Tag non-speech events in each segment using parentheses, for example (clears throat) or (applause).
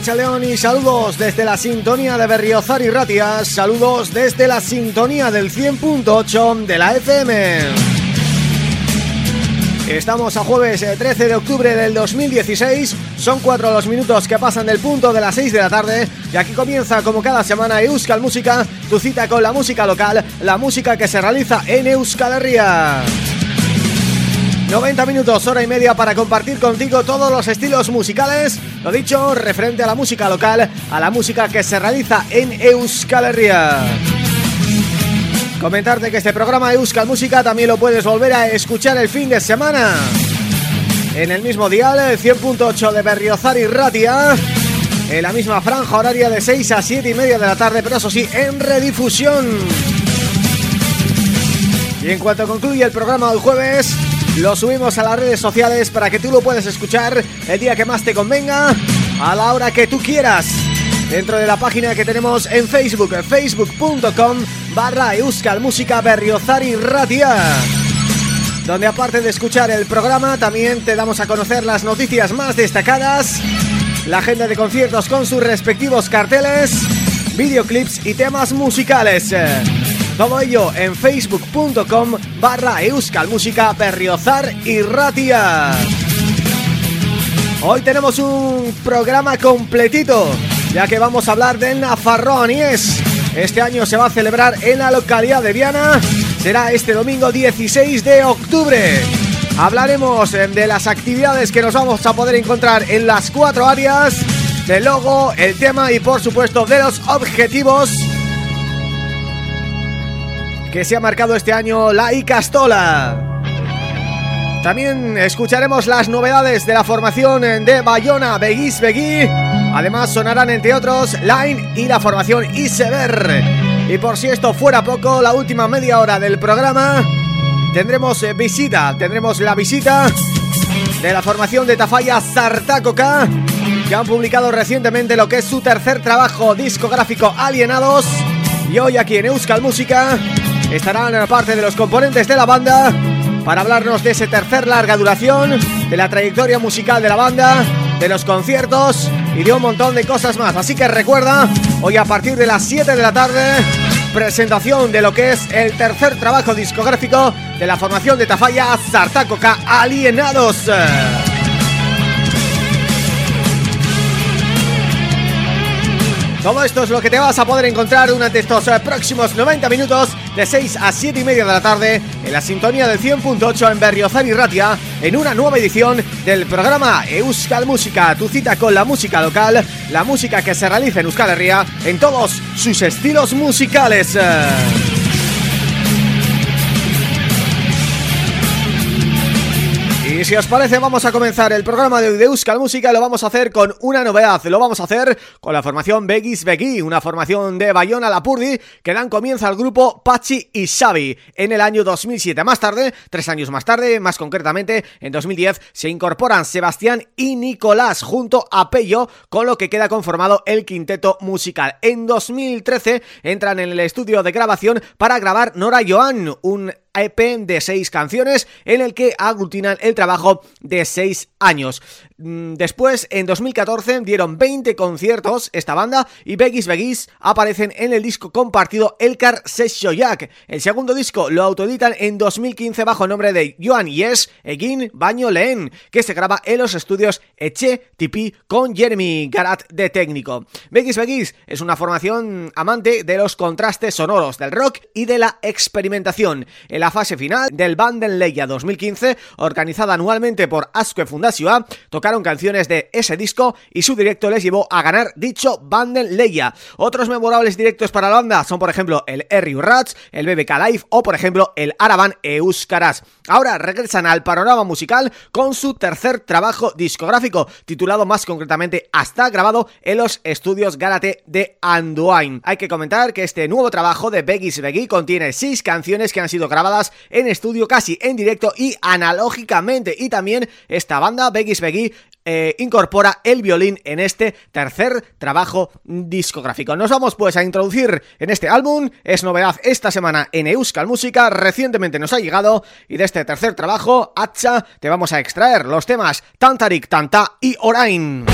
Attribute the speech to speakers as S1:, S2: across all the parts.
S1: Racha León y saludos desde la sintonía de Berriozar y Ratia, saludos desde la sintonía del 100.8 de la FM. Estamos a jueves 13 de octubre del 2016, son cuatro los minutos que pasan del punto de las 6 de la tarde y aquí comienza como cada semana Euskal Música, tu cita con la música local, la música que se realiza en Euskal Herria. 90 minutos, hora y media para compartir contigo todos los estilos musicales. Lo dicho, referente a la música local, a la música que se realiza en Euskal Herria. Comentarte que este programa Euskal Música también lo puedes volver a escuchar el fin de semana. En el mismo dial, el 100.8 de Berriozar y Ratia, en la misma franja horaria de 6 a 7 y media de la tarde, pero eso sí, en redifusión. Y en cuanto concluye el programa del jueves, lo subimos a las redes sociales para que tú lo puedas escuchar el día que más te convenga, a la hora que tú quieras. Dentro de la página que tenemos en Facebook, facebook.com barra Euskal Música Berriozar y Ratia donde aparte de escuchar el programa también te damos a conocer las noticias más destacadas, la agenda de conciertos con sus respectivos carteles, videoclips y temas musicales. Todo ello en facebook.com barra Euskal Música Berriozar y Ratia. Hoy tenemos un programa completito, ya que vamos a hablar del Nafarroa Este año se va a celebrar en la localidad de Viana, será este domingo 16 de octubre. Hablaremos eh, de las actividades que nos vamos a poder encontrar en las cuatro áreas, del logo, el tema y por supuesto de los objetivos que se ha marcado este año la Icastola. También escucharemos las novedades de la formación de Bayona Beguis Begui. Además sonarán entre otros Line y la formación Isever. Y por si esto fuera poco, la última media hora del programa tendremos eh, visita, tendremos la visita de la formación de Tafalla Sartacoca que han publicado recientemente lo que es su tercer trabajo discográfico Alienados y hoy aquí en Euskal Música estarán parte de los componentes de la banda para hablarnos de ese tercer larga duración, de la trayectoria musical de la banda, de los conciertos y de un montón de cosas más. Así que recuerda, hoy a partir de las 7 de la tarde, presentación de lo que es el tercer trabajo discográfico de la formación de Tafalla Sartacoca Alienados. Todo esto es lo que te vas a poder encontrar durante estos eh, próximos 90 minutos de 6 a 7 y media de la tarde en la sintonía del 100.8 en Berriozar y Ratia en una nueva edición del programa Euskal Música, tu cita con la música local, la música que se realiza en Euskal Herria en todos sus estilos musicales. Y si os parece vamos a comenzar el programa de, Euskal Música. Lo vamos a hacer con una novedad. Lo vamos a hacer con la formación Begis Begui Una formación de Bayona Lapurdi Que dan comienzo al grupo Pachi y Xavi En el año 2007 Más tarde, tres años más tarde, más concretamente En 2010 se incorporan Sebastián y Nicolás Junto a Pello Con lo que queda conformado el quinteto musical. En 2013 entran en el estudio de grabación Para grabar Nora Joan Un EP de seis canciones en el que aglutinan el trabajo de seis años. Mm, después, en 2014, dieron 20 conciertos esta banda y Begis Begis aparecen en el disco compartido Elkar Jack. El segundo disco lo autoeditan en 2015 bajo el nombre de Joan Yes Egin Baño Leen, que se graba en los estudios Eche Tipi con Jeremy Garat de técnico. Begis Begis es una formación amante de los contrastes sonoros del rock y de la experimentación. En la fase final del Banden Leia 2015, organizada anualmente por Asque Fundación, tocaron canciones de ese disco y su directo les llevó a ganar dicho Bundle Leia. Otros memorables directos para la banda son por ejemplo el Erry Rats, el BBK Live o por ejemplo el Araban Euskaras. Ahora regresan al panorama musical con su tercer trabajo discográfico, titulado más concretamente Hasta grabado en los estudios Gárate de Anduin. Hay que comentar que este nuevo trabajo de Begis Begui contiene seis canciones que han sido grabadas en estudio casi en directo y analógicamente y también esta banda Begis Begui eh, incorpora el violín en este tercer trabajo discográfico. Nos vamos pues a introducir en este álbum, es novedad esta semana en Euskal Música, recientemente nos ha llegado y de este tercer trabajo, Hacha, te vamos a extraer los temas Tantarik, Tanta y Orain.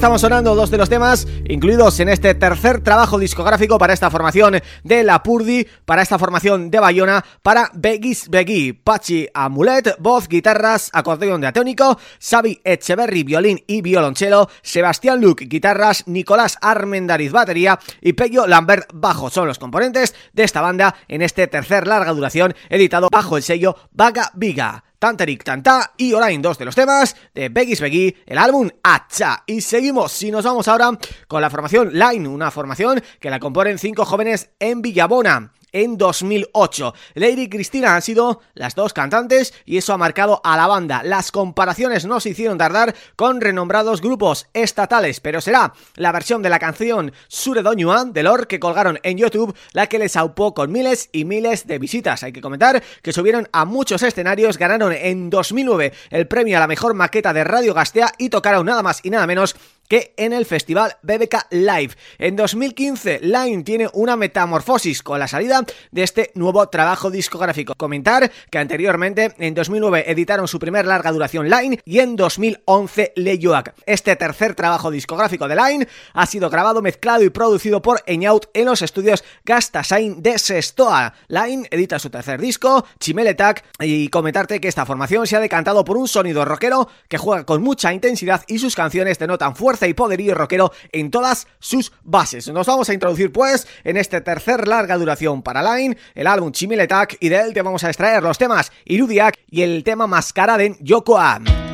S1: Estamos sonando dos de los temas incluidos en este tercer trabajo discográfico para esta formación de La Purdi, para esta formación de Bayona, para Begis Begui, Pachi Amulet, voz, guitarras, acordeón de atónico, Xavi Echeverri, violín y violonchelo, Sebastián Luc, guitarras, Nicolás Armendariz, batería y Pello Lambert, bajo. Son los componentes de esta banda en este tercer larga duración editado bajo el sello Vaga Viga. Tanterik Tanta y Orain, dos de los temas de Begis Begui, el álbum Hacha. Y seguimos, si nos vamos ahora con la formación Line, una formación que la componen cinco jóvenes en Villabona en 2008. Lady Cristina han sido las dos cantantes y eso ha marcado a la banda. Las comparaciones no se hicieron tardar con renombrados grupos estatales, pero será la versión de la canción Sure Yuan de Lord que colgaron en YouTube la que les aupó con miles y miles de visitas. Hay que comentar que subieron a muchos escenarios, ganaron en 2009 el premio a la mejor maqueta de Radio Gastea y tocaron nada más y nada menos que en el festival BBK Live. En 2015, Line tiene una metamorfosis con la salida de este nuevo trabajo discográfico. Comentar que anteriormente, en 2009, editaron su primer larga duración Line y en 2011 Leyoak. Este tercer trabajo discográfico de Line ha sido grabado, mezclado y producido por Eñaut en los estudios Gastasain de Sestoa. Line edita su tercer disco, Chimeletak, y comentarte que esta formación se ha decantado por un sonido rockero que juega con mucha intensidad y sus canciones denotan fuerza y poderío rockero en todas sus bases. Nos vamos a introducir pues en este tercer larga duración para Line, el álbum Chimiletak y de él te vamos a extraer los temas Irudiak y el tema Mascaraden Yokoa.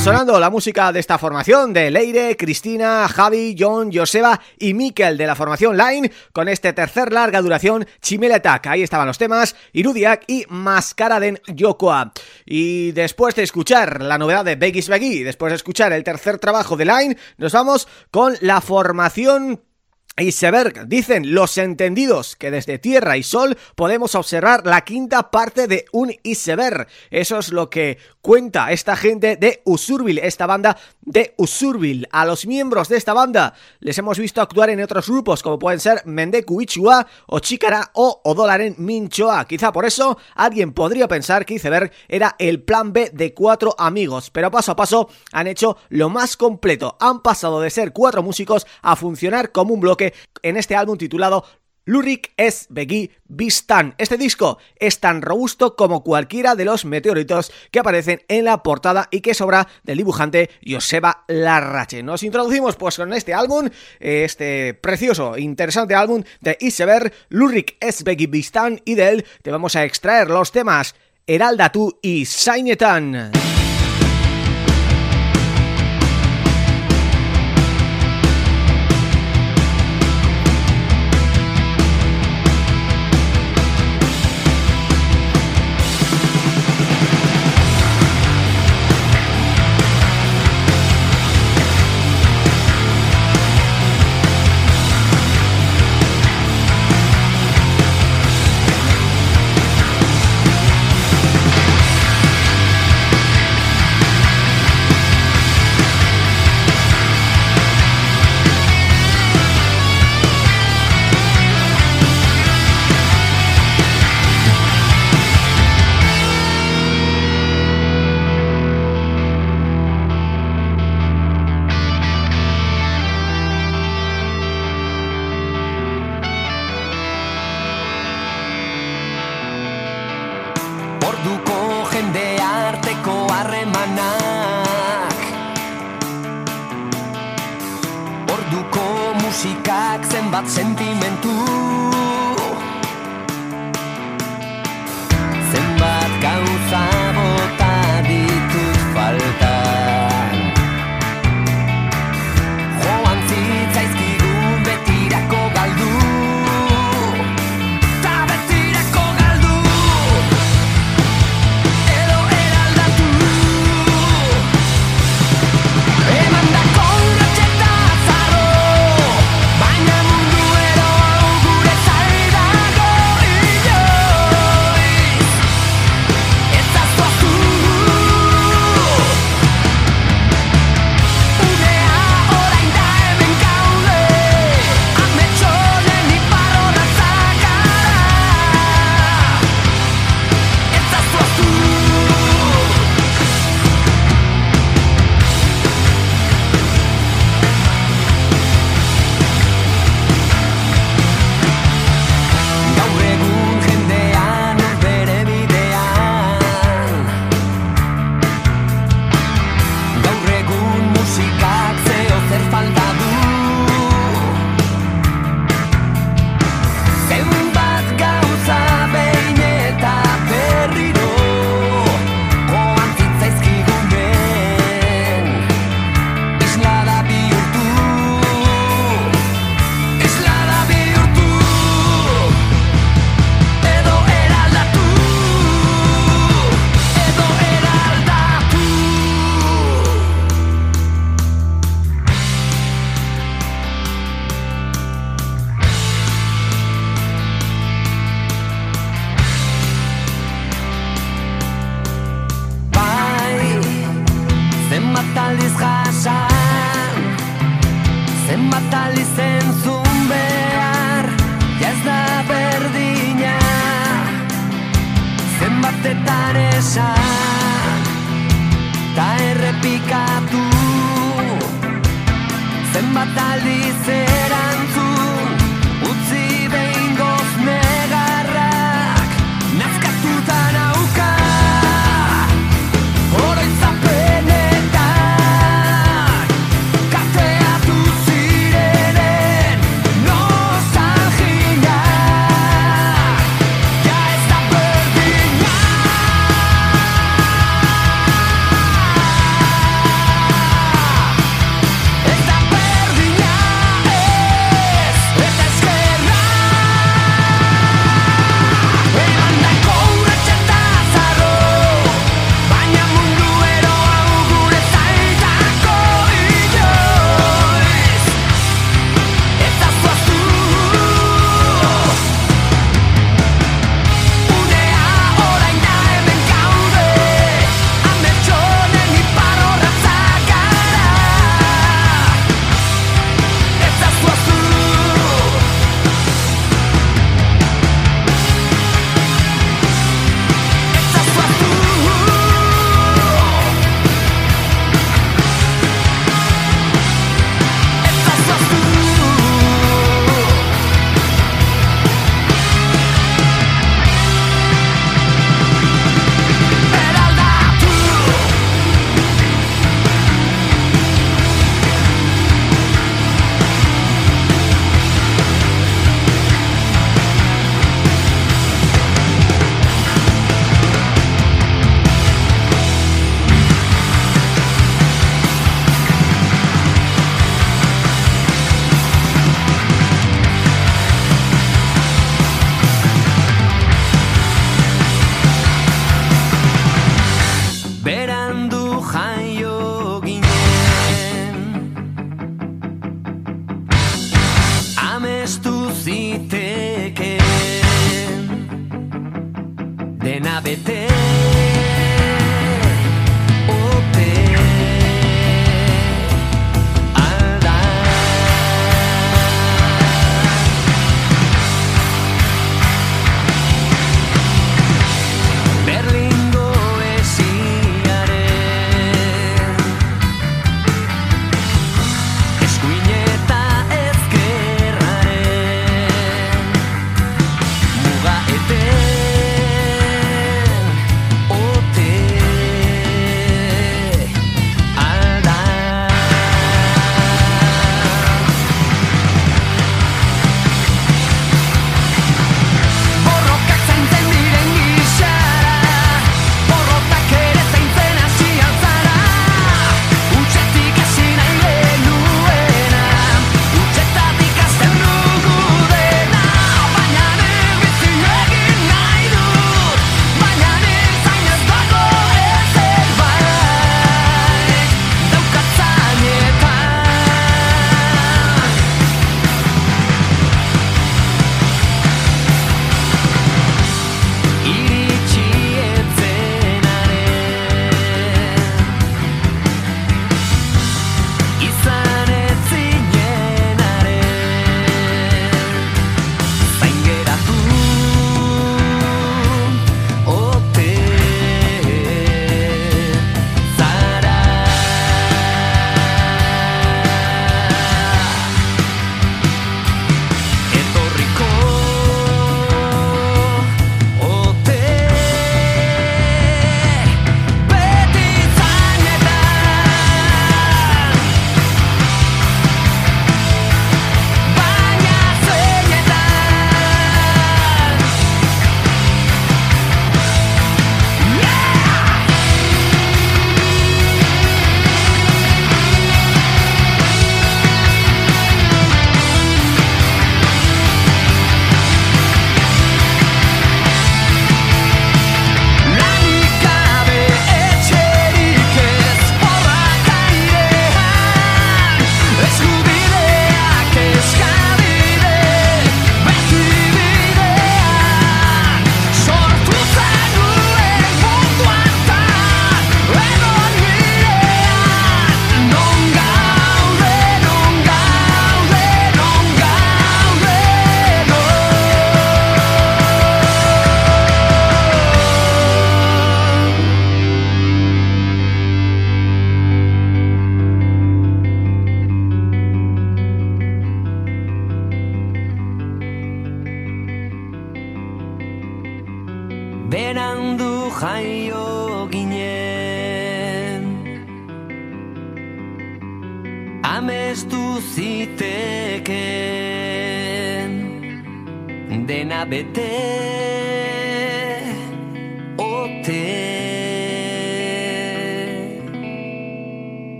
S2: Sonando la música de esta formación de Leire, Cristina, Javi, John, Joseba y Mikel de la formación Line con este tercer larga duración Chimel Attack. Ahí estaban los temas Irudiak y Mascaraden Yokoa. Y después de escuchar la novedad de Begis Beggy, después de escuchar el tercer trabajo de Line, nos vamos con la formación Iceberg, dicen los entendidos que desde Tierra y Sol podemos observar la quinta parte de un iceberg. Eso es lo que cuenta esta gente de Usurbil, esta banda de Usurbil. A los miembros de esta banda les hemos visto actuar en otros grupos como pueden ser Mendeku Ichua o Chikara o Odolaren Minchoa. Quizá por eso alguien podría pensar que Iceberg era el plan B de cuatro amigos, pero paso a paso han hecho lo más completo. Han pasado de ser cuatro músicos a funcionar como un bloque en este álbum titulado Lurik es Begui Bistan. Este disco es tan robusto como cualquiera de los meteoritos que aparecen en la portada y que sobra del dibujante Joseba Larrache. Nos introducimos pues con este álbum, este precioso, interesante álbum de Iceberg, Lurik es Begui Bistan y de él te vamos a extraer los temas Heralda tú y Sainetan. pasar.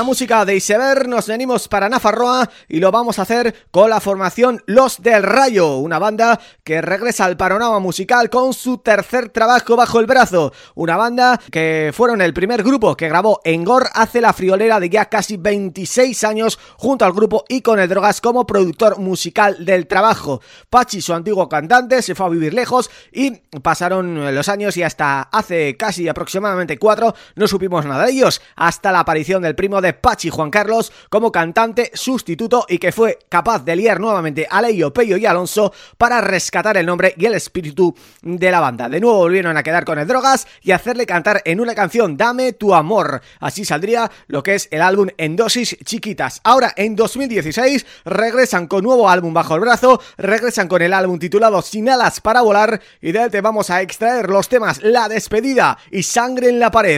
S1: Música de Isever nos venimos para Nafarroa y lo vamos a hacer con la formación Los del Rayo, una banda que regresa al panorama musical con su tercer trabajo bajo el brazo, una banda que fueron el primer grupo que grabó en Gor hace la friolera de ya casi 26 años junto al grupo y con el Drogas como productor musical del trabajo. Pachi, su antiguo cantante, se fue a vivir lejos y pasaron los años y hasta hace casi aproximadamente cuatro no supimos nada de ellos, hasta la aparición del primo
S3: de Pachi Juan Carlos como cantante sustituto y que fue capaz de liar nuevamente a Leio, Peyo y Alonso para rescatar el nombre y el espíritu de la banda. De nuevo volvieron a quedar con el Drogas y hacerle cantar en una canción Dame tu amor. Así saldría lo que es el álbum en dosis chiquitas. Ahora en 2016 regresan con nuevo álbum bajo el brazo, regresan con el álbum titulado Sin alas para volar y de él te vamos a extraer los temas La despedida y Sangre en la pared.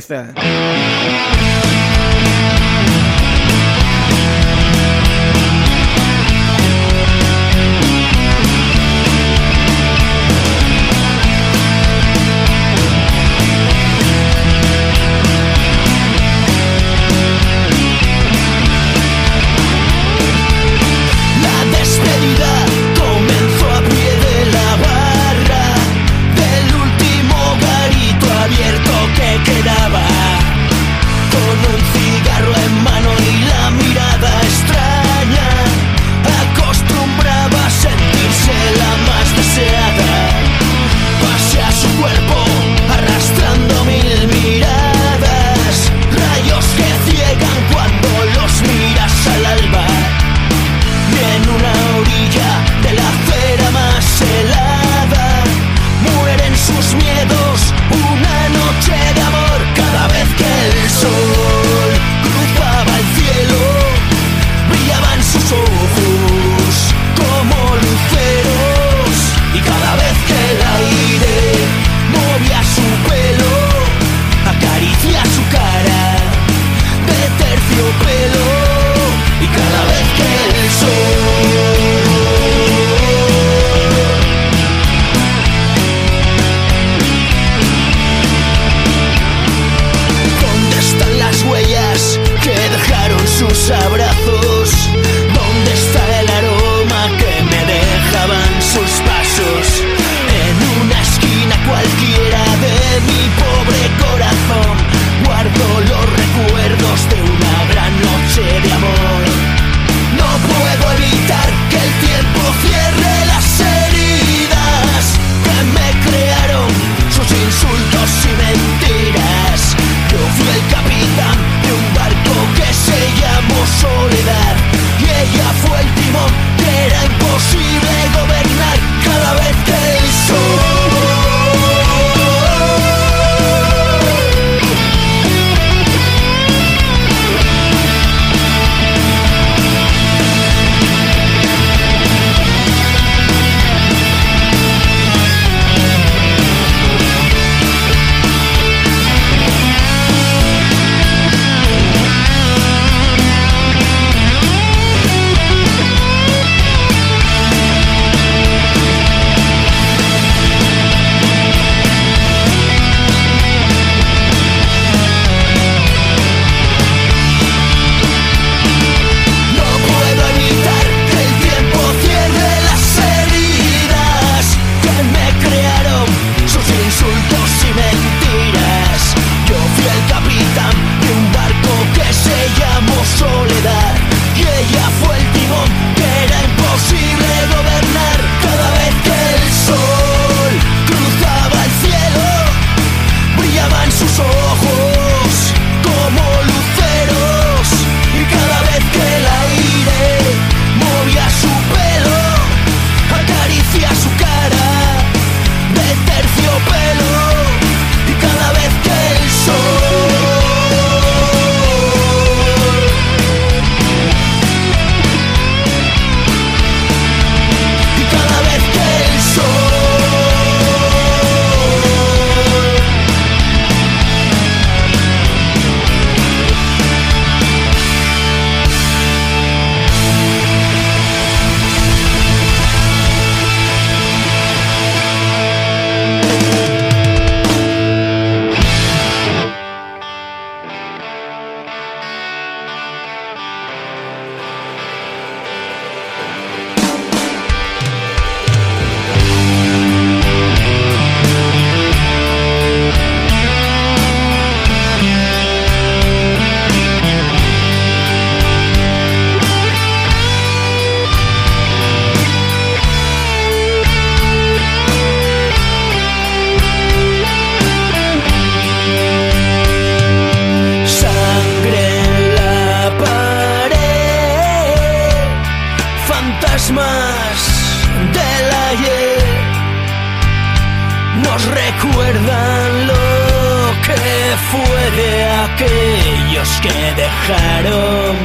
S3: Aquellos que dejaron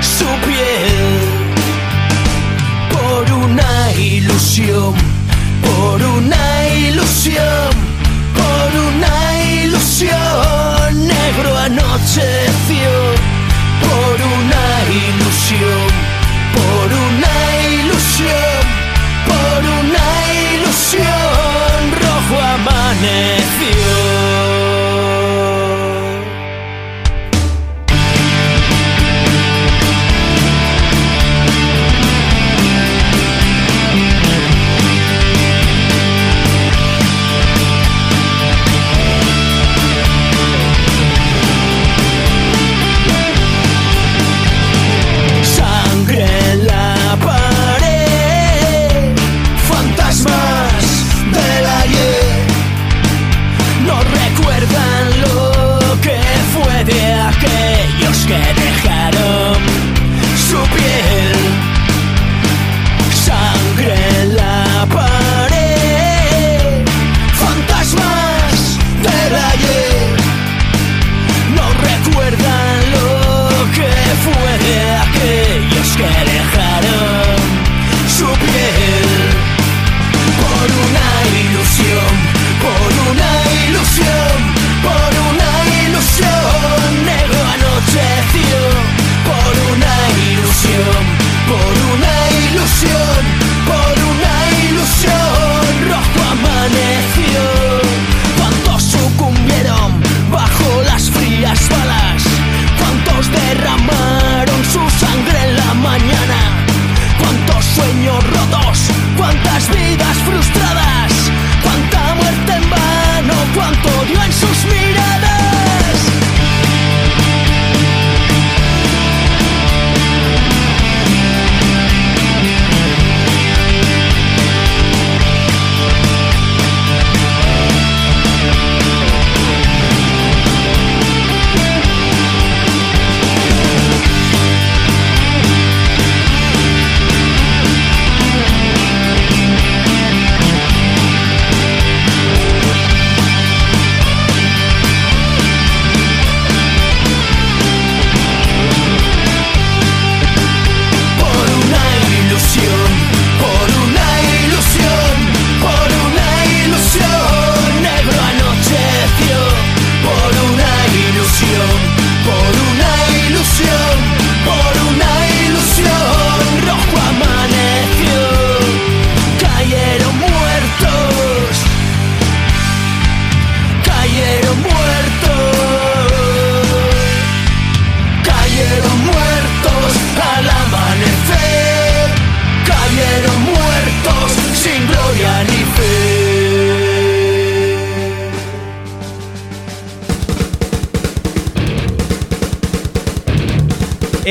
S3: su piel por una ilusión, por una ilusión, por una ilusión, negro anocheció por una ilusión, por una ilusión,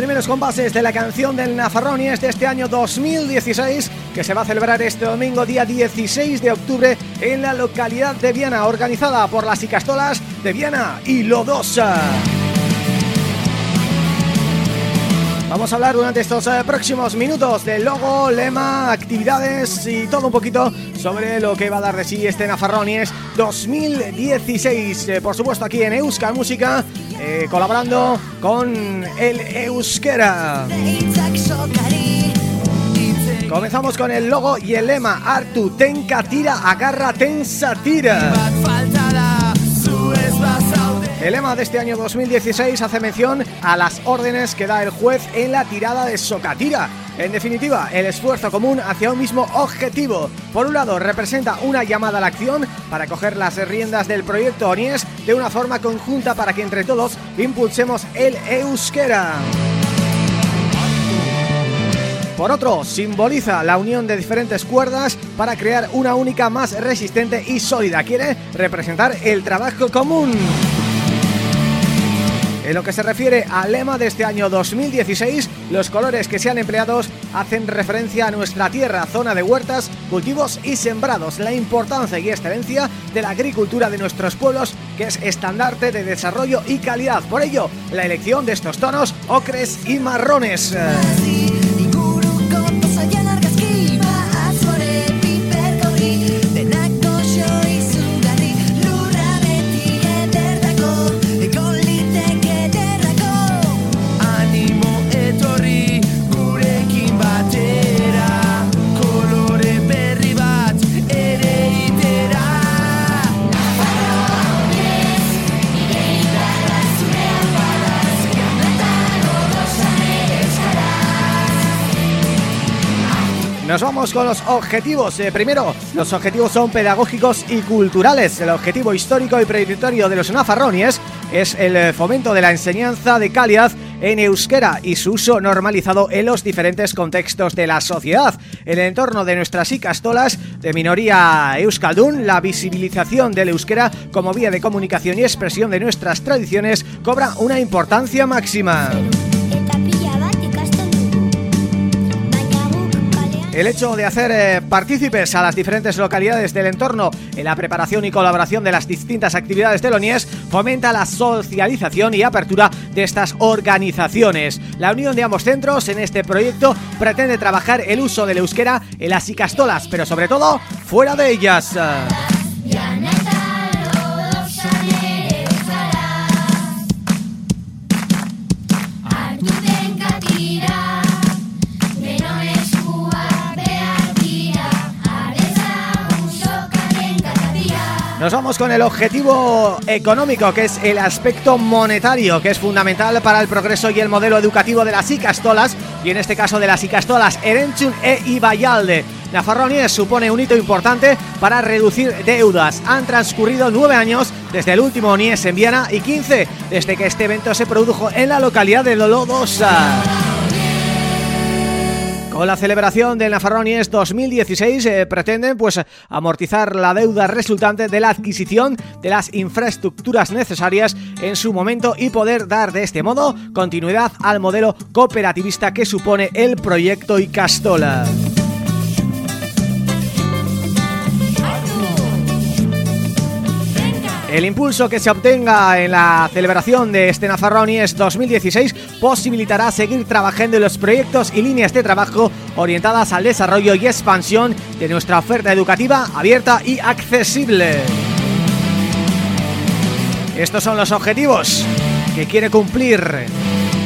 S1: Primeros compases de la canción del Nafarronies de este año 2016 que se va a celebrar este domingo día 16 de octubre en la localidad de Viana, organizada por las Icastolas de Viana y Lodosa. Vamos a hablar durante estos eh, próximos minutos del logo, lema, actividades y todo un poquito sobre lo que va a dar de sí este Nafarronies 2016. Eh, por supuesto aquí en Euskal Música eh, colaborando con el Euskera. Comenzamos con el logo y el lema Artu tenka tira, agarra tensa tira. El lema de este año 2016 hace mención a las órdenes que da el juez en la tirada de Socatira. En definitiva, el esfuerzo común hacia un mismo objetivo. Por un lado, representa una llamada a la acción para coger las riendas del proyecto ONIES de una forma conjunta para que entre todos impulsemos el euskera. Por otro, simboliza la unión de diferentes cuerdas para crear una única más resistente y sólida. Quiere representar el trabajo común. En lo que se refiere al lema de este año 2016, los colores que sean empleados hacen referencia a nuestra tierra, zona de huertas, cultivos y sembrados, la importancia y excelencia de la agricultura de nuestros pueblos, que es estandarte de desarrollo y calidad. Por ello, la elección de estos tonos ocres y marrones. Con los objetivos. Eh, primero, los objetivos son pedagógicos y culturales. El objetivo histórico y prioritario de los nafarronies es el eh, fomento de la enseñanza de calidad en euskera y su uso normalizado en los diferentes contextos de la sociedad. En el entorno de nuestras icastolas de minoría euskaldun, la visibilización del euskera como vía de comunicación y expresión de nuestras tradiciones cobra una importancia máxima. El hecho de hacer eh, partícipes a las diferentes localidades del entorno en la preparación y colaboración de las distintas actividades del ONIES fomenta la socialización y apertura de estas organizaciones. La unión de ambos centros en este proyecto pretende trabajar el uso del euskera en las icastolas, pero sobre todo fuera de ellas. Nos vamos con el objetivo económico, que es el aspecto monetario, que es fundamental para el progreso y el modelo educativo de las Icastolas, y en este caso de las Icastolas Erenchun e Ibayalde. Nafarronies supone un hito importante para reducir deudas. Han transcurrido nueve años desde el último ONIES en Viena y 15 desde que este evento se produjo en la localidad de Lolodosa. Con la celebración del Nafarronies 2016 eh, pretenden pues amortizar la deuda resultante de la adquisición de las infraestructuras necesarias en su momento y poder dar de este modo continuidad al modelo cooperativista que supone el proyecto Icastola. El impulso que se obtenga en la celebración de este Nafarronies 2016 posibilitará seguir trabajando en los proyectos y líneas de trabajo orientadas al desarrollo y expansión de nuestra oferta educativa abierta y accesible. Estos son los objetivos que quiere cumplir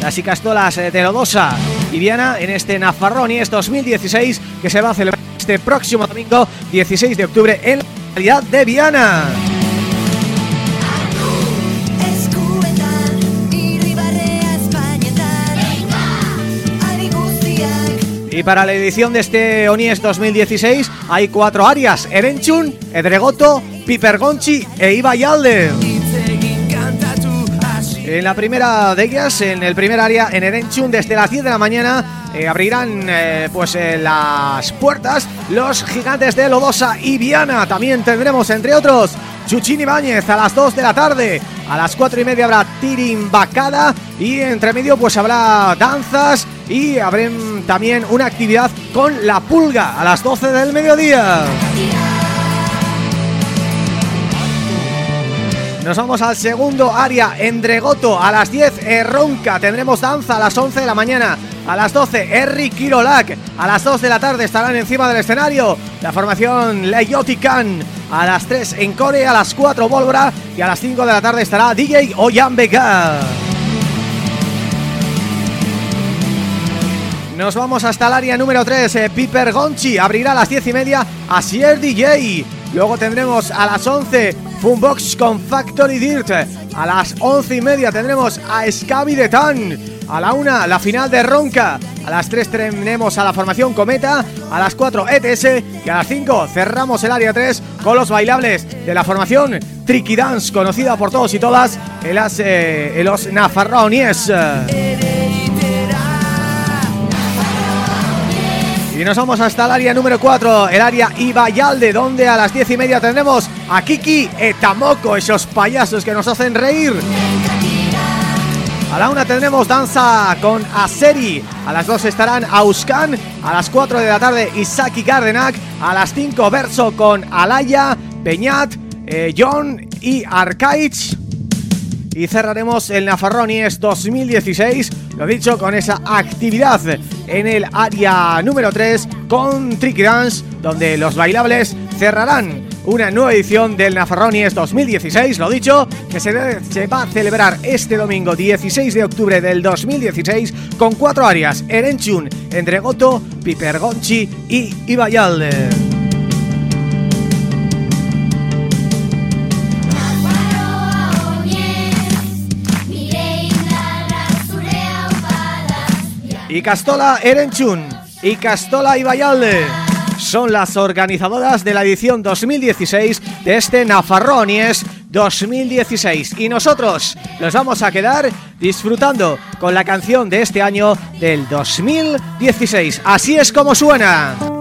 S1: las Icastolas de Lodosa y Viana en este Nafarronies 2016 que se va a celebrar este próximo domingo 16 de octubre en la localidad de Viana. Y para la edición de este ONIES 2016 hay cuatro áreas, Erenchun, Edregoto, Pipergonchi e Ibayalde. En la primera de ellas, en el primer área, en Erenchun, desde las 10 de la mañana eh, abrirán eh, pues eh, las puertas los gigantes de Lodosa y Viana. También tendremos, entre otros, Chuchín Ibáñez a las 2 de la tarde. A las 4 y media habrá tirimbacada y entre medio pues habrá danzas y habrá también una actividad con la pulga a las 12 del mediodía. Nos vamos al segundo área, Endregoto, a las 10, Erronca, tendremos danza a las 11 de la mañana, a las 12, Erri Kirolak, a las 2 de la tarde estarán encima del escenario, la formación Leyotican, a las 3 en Core, a las 4 Volvora y a las 5 de la tarde estará DJ Oyan Nos vamos hasta el área número 3, eh, Piper Gonchi abrirá a las 10 y media a Sier DJ. Luego tendremos a las 11 Funbox con Factory Dirt. A las 11 y media tendremos a Scavi de Tan. A la 1 la final de Ronca. A las 3 tenemos a la formación Cometa. A las 4 ETS. Y a las 5 cerramos el área 3 con los bailables de la formación Tricky Dance, conocida por todos y todas en, las, eh, en los Nafarronies. Y nos vamos hasta el área número 4, el área Ibayalde, donde a las 10 y media tendremos a Kiki Etamoko, esos payasos que nos hacen reír. A la una tendremos danza con Aseri, a las 2 estarán Auskan, a las 4 de la tarde Isaki Gardenak, a las 5 Verso con Alaya, Peñat, eh, John y Arcaich y cerraremos el Nafarronies 2016, lo dicho, con esa actividad en el área número 3 con Tricky Dance, donde los bailables cerrarán una nueva edición del Nafarronies 2016, lo dicho, que se, va a celebrar este domingo 16 de octubre del 2016 con cuatro áreas, Erenchun, Endregoto, Pipergonchi y Ibayalde. Y Castola Erenchun. Y Castola Ibayalde son las organizadoras de la edición 2016 de este Nafarronies 2016 y nosotros nos vamos a quedar disfrutando con la canción de este año del 2016 así es como suena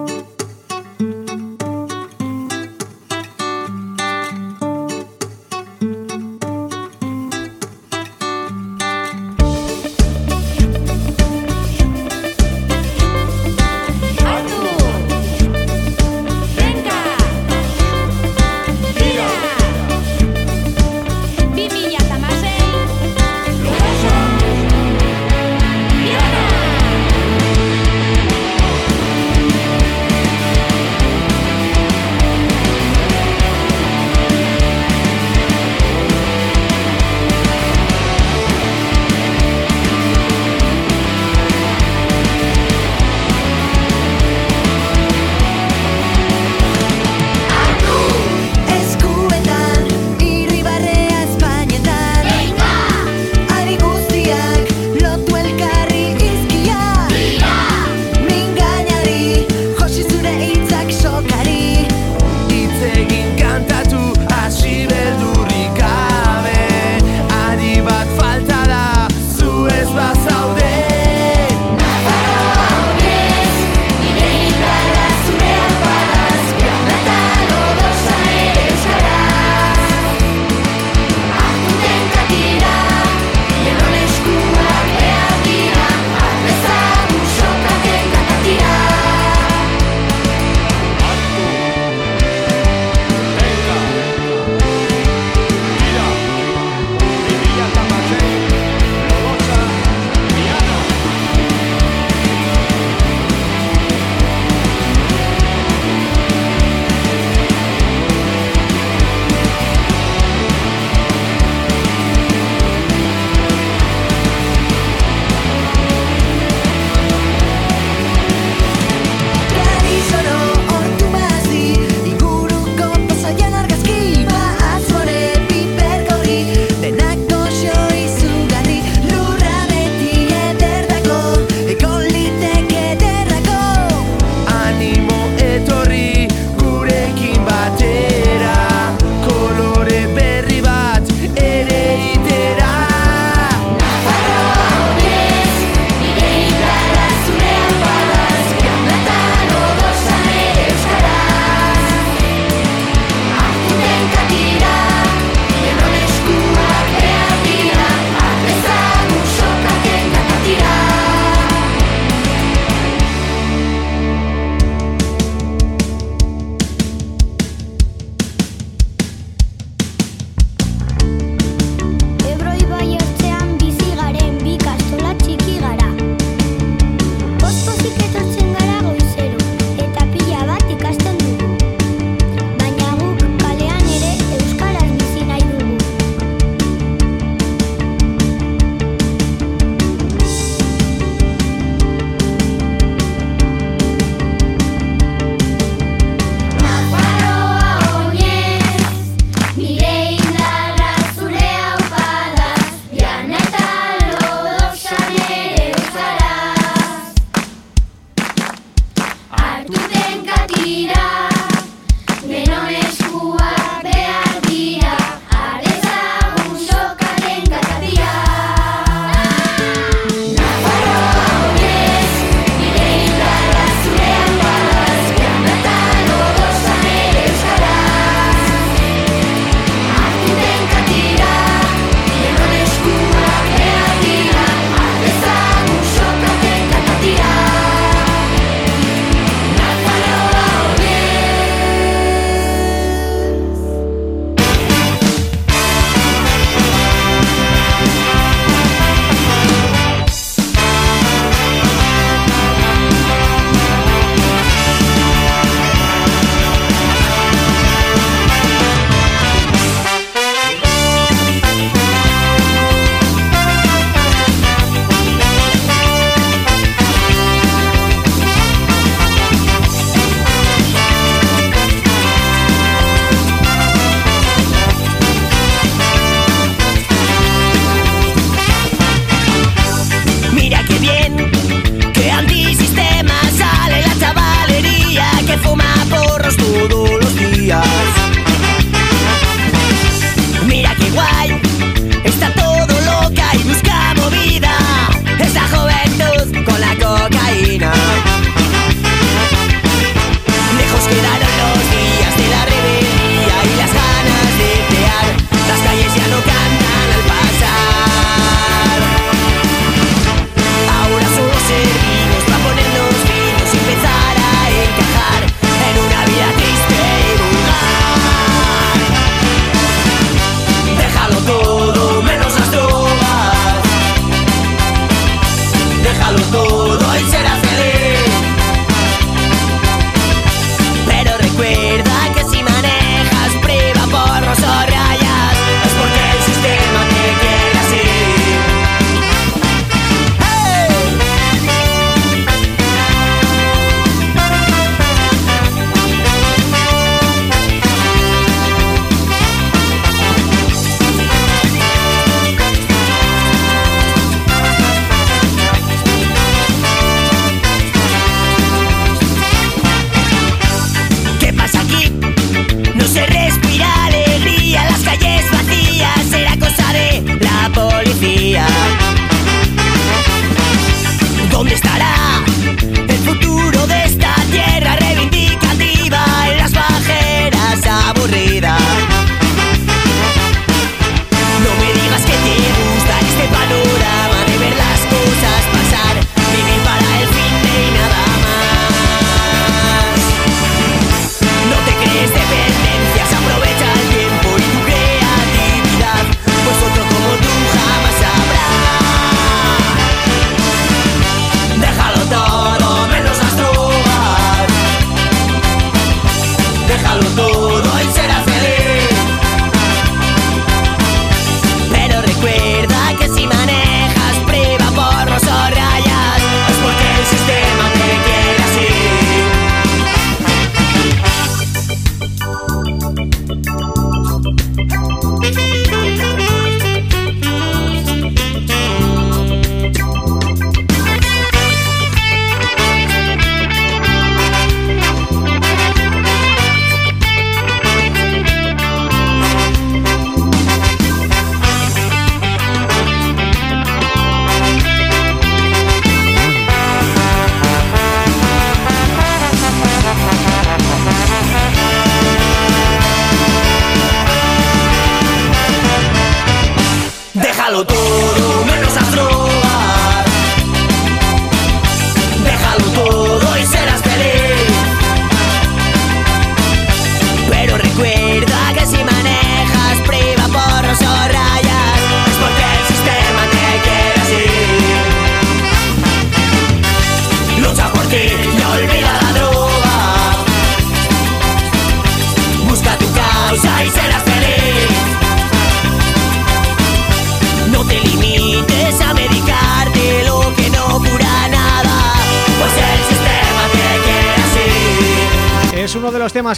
S3: mira.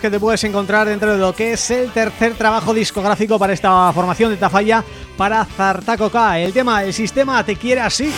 S3: Que te
S1: puedes encontrar dentro de lo que es el tercer trabajo discográfico para esta formación de Tafalla para Zartaco K. El tema El sistema te quiere así.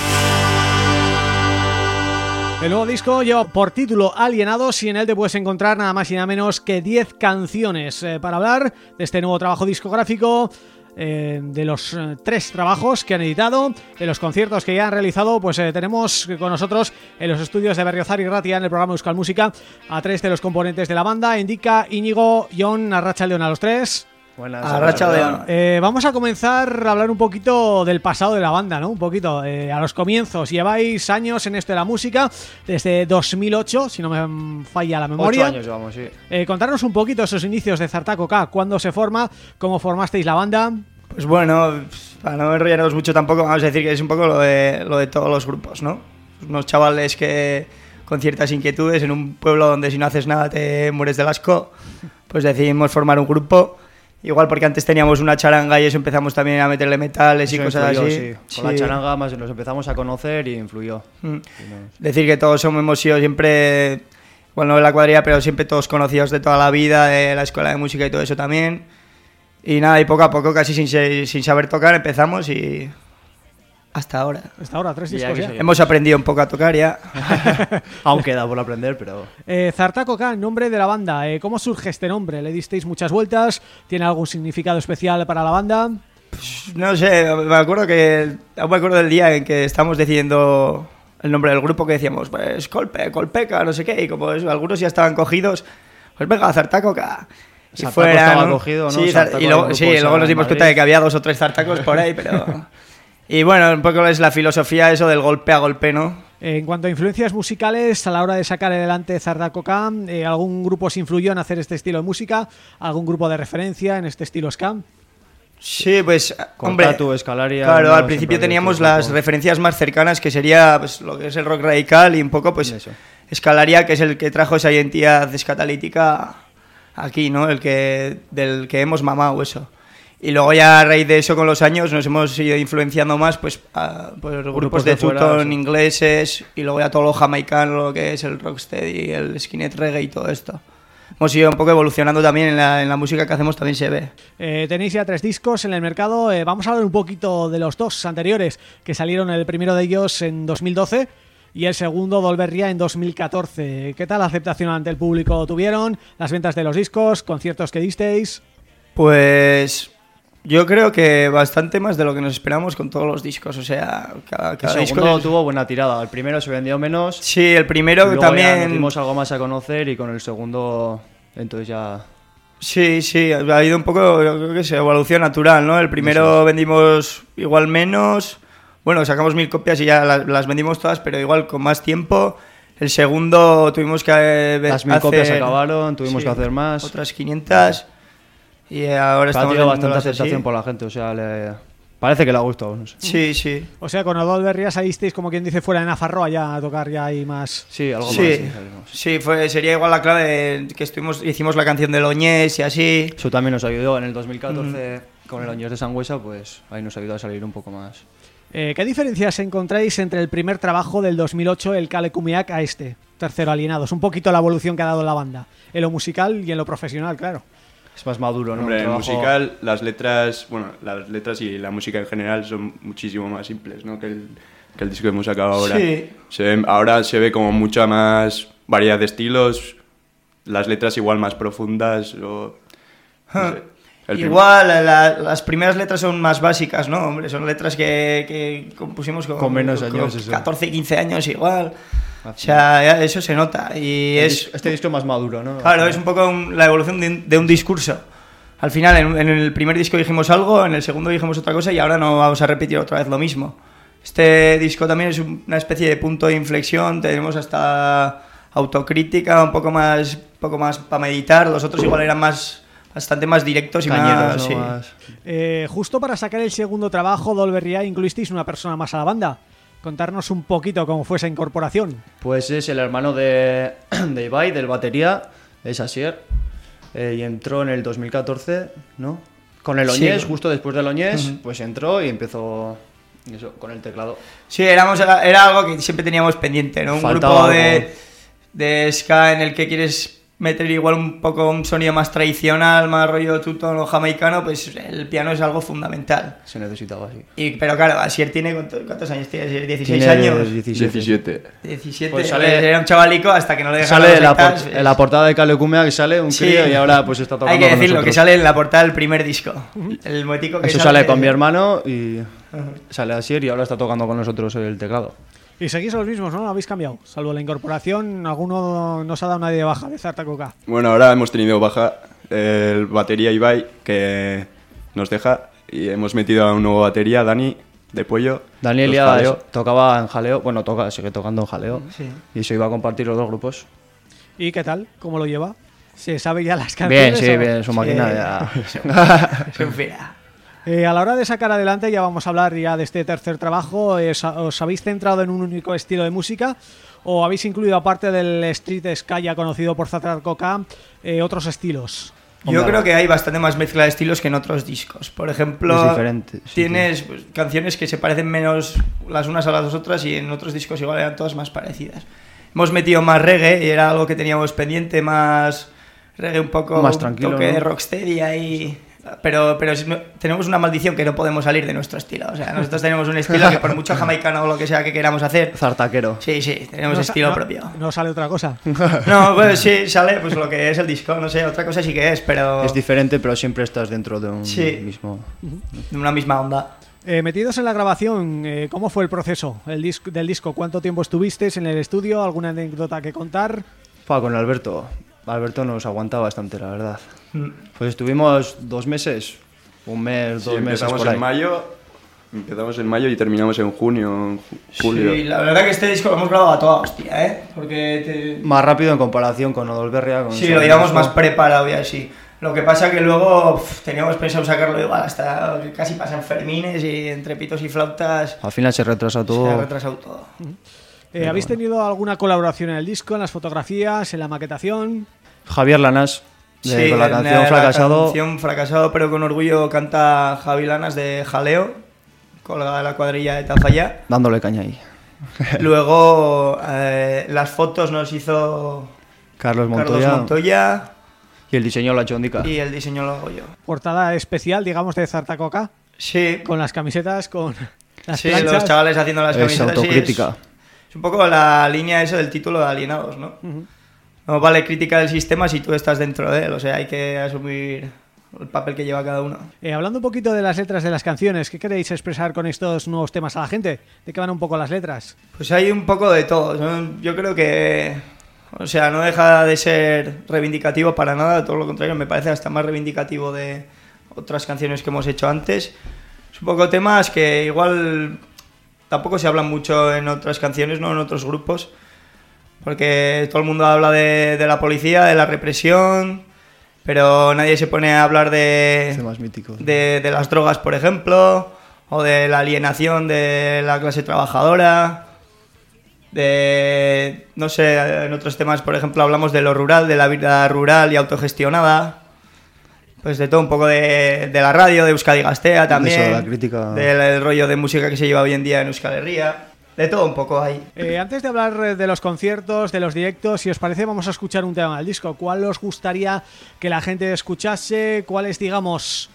S1: El nuevo disco lleva por título Alienados y en él te puedes encontrar nada más y nada menos que 10 canciones eh, para hablar de este nuevo trabajo discográfico eh, de los eh, tres trabajos que han editado, de los conciertos que ya han realizado, pues eh, tenemos con nosotros en los estudios de Berriozar y Ratia en el programa Euskal Música a tres de los componentes de la banda, Indica, Íñigo, John, Arracha León a los tres.
S4: Buenas,
S5: Arracha.
S1: Eh, vamos a comenzar a hablar un poquito del pasado de la banda, ¿no? Un poquito, eh, a los comienzos. Lleváis años en esto de la música, desde 2008, si no me falla la memoria.
S4: Ocho años llevamos, sí.
S1: Eh, contarnos un poquito esos inicios de Zartaco K, cuándo se forma, cómo formasteis la banda.
S5: Pues bueno, para no enrollarnos mucho tampoco, vamos a decir que es un poco lo de, lo de todos los grupos, ¿no? Unos chavales que con ciertas inquietudes en un pueblo donde si no haces nada te mueres del asco, pues decidimos formar un grupo. Igual porque antes teníamos una charanga y eso empezamos también a meterle metales y
S4: Eso
S5: cosas
S4: influyó,
S5: así.
S4: sí. Con la
S5: Sí.
S4: charanga más nos empezamos a conocer y influyó.
S5: Mm.
S4: Y nos-
S5: Decir que todos somos, hemos sido siempre, bueno, no de la cuadrilla, pero siempre todos conocidos de toda la vida, de la escuela de música y todo eso también. Y nada, y poco a poco, casi sin, sin saber tocar, empezamos y hasta ahora.
S1: Hasta ahora, tres discos ya.
S4: soy.
S5: Hemos aprendido un poco a tocar ya. (laughs)
S4: Aún queda por aprender, pero...
S1: Eh, Zartaco K, nombre de la banda. Eh, ¿Cómo surge este nombre? ¿Le disteis muchas vueltas? ¿Tiene algún significado especial para la banda?
S5: No sé, me acuerdo que aún me acuerdo del día en que estábamos decidiendo el nombre del grupo que decíamos, pues Colpe, Colpeca, no sé qué, y como eso, algunos ya estaban cogidos, pues venga, Zartacoca. Y
S4: Zartaco estaba cogido, ¿no?
S5: Sí,
S4: Zartaco
S5: y luego, sí, luego nos dimos
S4: en
S5: cuenta de que había dos o tres Zartacos por ahí, pero... (laughs) y bueno, un poco es la filosofía eso del golpe a golpe, ¿no?
S1: En cuanto a influencias musicales, a la hora de sacar adelante Zartaco K, eh, ¿algún grupo os influyó en hacer este estilo de música? ¿Algún grupo de referencia en este estilo ska?
S5: Sí, pues, hombre,
S4: Tatu, Escalaria,
S5: claro,
S4: ¿no?
S5: al principio teníamos las referencias más cercanas, que sería pues, lo que es el rock radical y un poco, pues,
S4: Eso.
S5: Escalaria, que es el que trajo esa identidad escatalítica aquí, ¿no? El que, del que hemos mamado eso. Y luego ya a raíz de eso con los años nos hemos ido influenciando más pues a- por grupos,
S4: Grupos
S5: de,
S4: de fuera,
S5: tutón
S4: sí.
S5: ingleses y luego ya todo lo jamaicano, lo que es el rocksteady, el skinhead reggae y todo esto. Hemos ido un poco evolucionando también en la, en la música que hacemos, también se ve.
S1: Eh, tenéis ya tres discos en el mercado. eh, vamos a hablar un poquito de los dos anteriores que salieron, el primero de ellos en 2012 y el segundo, Dolberria, en 2014. ¿Qué tal la aceptación ante el público tuvieron? ¿Las ventas de los discos? ¿Conciertos que disteis?
S5: Pues yo creo que bastante más de lo que nos esperamos con todos los discos, o sea, cada,
S4: El
S5: cada disco...
S4: segundo
S5: es-
S4: tuvo buena tirada. El primero se vendió menos.
S5: Sí, el primero
S4: y luego
S5: también...
S4: dimos algo más a conocer y con el segundo... Entonces ya...
S5: Sí, sí, ha habido un poco, yo creo que es evolución natural, ¿no? El primero vendimos igual menos, bueno, sacamos mil copias y ya las, las vendimos todas, pero igual con más tiempo. El segundo tuvimos que
S4: Las mil copias
S5: hacer-
S4: acabaron, tuvimos que hacer más.
S5: Otras 500 y ahora
S4: Pero ha
S5: estamos
S4: tenido bastante
S5: vendiéndolas así.
S4: aceptación por la gente, o sea, le... parece que le ha gustado. No sé.
S5: Sí, sí.
S1: O sea, con Dolberria salisteis, como quien dice, fuera de Nafarroa ya a tocar ya hay más...
S4: Sí, algo más.
S5: Sí,
S4: sí, salimos.
S5: sí, fue, sería igual la clave de que estuvimos, hicimos la canción de Loñés y así.
S4: Eso también nos ayudó en el 2014 con el Años de Sangüesa, pues ahí nos ayudó a salir un poco más.
S1: Eh, ¿Qué diferencias encontráis entre el primer trabajo del 2008, el Kale Kumiak, a este, tercero Alienados? Un poquito la evolución que ha dado la banda, en lo musical y en lo profesional, claro.
S4: Es más maduro, ¿no?
S6: Hombre, en
S4: trabajo-
S6: musical, las letras, bueno, las letras y la música en general son muchísimo más simples, ¿no? Que el, que el disco que hemos sacado ahora.
S5: Sí.
S6: Se ve- ahora se ve como mucha más variedad de estilos, las letras igual más profundas o... no sé. El
S5: Igual, la- las primeras letras son más básicas, ¿no? Hombre, son letras que, que compusimos con,
S4: Con menos años,
S5: con
S4: eso.
S5: 14, 15 años igual. O sea, ya eso se nota. Y
S4: El
S5: es,
S4: dis- Este disco es más maduro, ¿no?
S5: claro, es un poco un- la evolución de un, de un discurso. al final en, en el primer disco dijimos algo, en el segundo dijimos otra cosa y ahora no vamos a repetir otra vez lo mismo. Este disco también es un- una especie de punto de inflexión, tenemos hasta autocrítica, un poco más, un poco más para meditar, los otros igual eran más bastante más directos y
S4: Cañeros,
S5: más,
S4: ¿no?
S5: sí.
S4: Más-
S1: Eh, justo para sacar el segundo trabajo, Dolbería, incluisteis una persona más a la banda. Contarnos un poquito cómo fue esa incorporación.
S4: Pues es el hermano de, (clears throat) de Ibai, del batería, es Asier, eh, y entró en el 2014, ¿no? Con el
S5: Sí.
S4: Oñés, justo después del Oñés, pues entró y empezó eso, con el teclado.
S5: Sí, éramos, era algo que siempre teníamos pendiente, ¿no? Un
S4: Faltaba
S5: grupo de,
S4: algo.
S5: de ska en el que quieres meter igual un poco un sonido más tradicional, más rollo tutón o jamaicano, pues el piano es algo fundamental.
S4: Se necesitaba así.
S5: Y, pero claro, Asier tiene, ¿cuánto- ¿cuántos años tiene? Asier? 16
S4: Tiene
S5: años.
S4: 17.
S6: 17.
S5: 17,
S4: Pues
S5: pues
S4: sale-
S5: era un chavalico hasta que no le dejaron
S4: Sale en la, por-
S5: pues-
S4: en la portada de Calecumea que sale un
S5: Sí.
S4: crío y ahora pues está tocando
S5: Hay que decirlo, que sale en la portada del primer disco. El que
S4: Eso sale con mi hermano y sale Asier y ahora está tocando con nosotros el teclado.
S1: Y seguís los mismos, ¿no? Habéis cambiado. Salvo la incorporación, alguno no os ha dado nadie de baja de Zarta Coca.
S6: Bueno, ahora hemos tenido baja el batería Ibai que nos deja y hemos metido a un nuevo batería, Dani, de pollo.
S4: Daniel
S6: Los
S4: ya
S6: jaleo.
S4: eso, tocaba en jaleo, bueno, toca, sigue tocando en jaleo
S5: Sí.
S4: y se iba a compartir los dos grupos.
S1: ¿Y qué tal? ¿Cómo lo lleva? ¿Se sabe ya las
S4: Bien,
S1: canciones?
S4: sí,
S1: o-
S4: bien, su máquina
S5: Sí.
S4: ya... (laughs) (laughs)
S5: Un fira.
S1: Eh, a la hora de sacar adelante, ya vamos a hablar ya de este tercer trabajo, eh, ¿os habéis centrado en un único estilo de música o habéis incluido, aparte del street ska ya conocido por Zatar Coca, eh, otros estilos?
S5: Yo creo que hay bastante más mezcla de estilos que en otros discos. Por ejemplo,
S4: sí,
S5: tienes pues, canciones que se parecen menos las unas a las otras y en otros discos igual eran todas más parecidas. Hemos metido más reggae y era algo que teníamos pendiente, más reggae un poco
S4: Más
S5: un
S4: tranquilo,
S5: toque
S4: ¿no?
S5: de rocksteady ahí. Pero, pero tenemos una maldición que no podemos salir de nuestro estilo. O sea, nosotros tenemos un estilo que por mucho (laughs) jamaicano o lo que sea que queramos hacer,
S4: Zartaquero.
S5: sí, sí, tenemos
S1: No
S5: estilo
S1: no-
S5: propio.
S1: No sale otra cosa. (laughs)
S5: No, pues sí, sale pues lo que es el disco, no sé, otra cosa sí que es, pero
S4: Es diferente, pero siempre estás dentro de un
S5: Sí.
S4: mismo...
S5: de una misma onda.
S1: Eh, metidos en la grabación, eh, ¿cómo fue el proceso el disco, del disco? ¿Cuánto tiempo estuvisteis en el estudio? ¿Alguna anécdota que contar?
S4: Fua, con Alberto. Alberto nos aguanta bastante, la verdad. Pues estuvimos dos meses, un mes,
S6: Sí,
S4: dos meses
S6: empezamos
S4: por ahí.
S6: en mayo, empezamos en mayo y terminamos en junio, julio.
S5: Sí, la verdad que este disco lo hemos grabado a toda hostia, ¿eh? Porque te-
S4: Más rápido en comparación con Odolberria. Con
S5: sí, lo
S4: disco.
S5: más preparado y así. Lo que pasa que luego teníamos pensado sacarlo igual hasta que casi pasan Fermines y entre pitos y flautas
S4: Al final se retrasa
S5: se
S4: todo.
S5: ha retrasado todo.
S1: Eh, ¿Habéis tenido alguna colaboración en el disco, en las fotografías, en la maquetación?
S4: Javier Lanas, de-
S5: Sí,
S4: con la canción
S5: la
S4: Fracasado.
S5: canción Fracasado, pero con orgullo canta Javi Lanas de Jaleo, colgada de la cuadrilla de Tafalla.
S4: Dándole caña ahí. (laughs)
S5: Luego eh, las fotos nos hizo
S4: Carlos Montoya.
S5: Carlos Montoya
S4: Y el diseño lo ha hecho Ondica.
S5: y el diseño lo hago yo.
S1: Portada especial, digamos, de Zarta Coca,
S5: Sí,
S1: con las camisetas, con las
S5: sí
S1: planchas.
S5: los chavales haciendo las
S4: Es
S5: camisetas. sí,
S4: autocrítica.
S5: es, es un poco la línea eso del título de Alienados, ¿no? No vale crítica del sistema si tú estás dentro de él, o sea, hay que asumir el papel que lleva cada uno.
S1: Eh, hablando un poquito de las letras de las canciones, ¿qué queréis expresar con estos nuevos temas a la gente? ¿De qué van un poco las letras?
S5: Pues hay un poco de todo. ¿no? Yo creo que, o sea, no deja de ser reivindicativo para nada, todo lo contrario, me parece hasta más reivindicativo de otras canciones que hemos hecho antes. Es un poco temas que igual tampoco se hablan mucho en otras canciones, no en otros grupos, porque todo el mundo habla de, de la policía, de la represión, pero nadie se pone a hablar de,
S4: míticos.
S5: de, de las drogas, por ejemplo, o de la alienación de la clase trabajadora, de, no sé, en otros temas, por ejemplo, hablamos de lo rural, de la vida rural y autogestionada, pues de todo un poco de, de la radio, de Euskadi Gastea también,
S4: Eso, la crítica.
S5: del el rollo de música que se lleva hoy en día en Euskal Herria, de todo un poco ahí.
S1: Eh, antes de hablar eh, de los conciertos, de los directos, si os parece vamos a escuchar un tema del disco. ¿Cuál os gustaría que la gente escuchase? ¿Cuál es, digamos,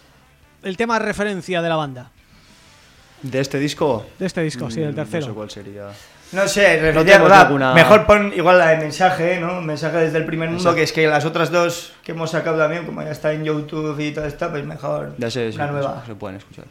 S1: el tema de referencia de la banda?
S4: ¿De este disco?
S1: De este disco, sí, del
S4: Mm,
S1: tercero.
S4: No sé cuál sería.
S5: No sé, referencia-
S4: ninguna-
S5: mejor pon igual la de mensaje, ¿no? Mensaje desde el primer mundo,
S4: Exacto.
S5: que es que las otras dos que hemos sacado también, como ya está en YouTube y todo esto, pues mejor
S4: Ya sé, sí,
S5: la nueva.
S4: se pueden escuchar.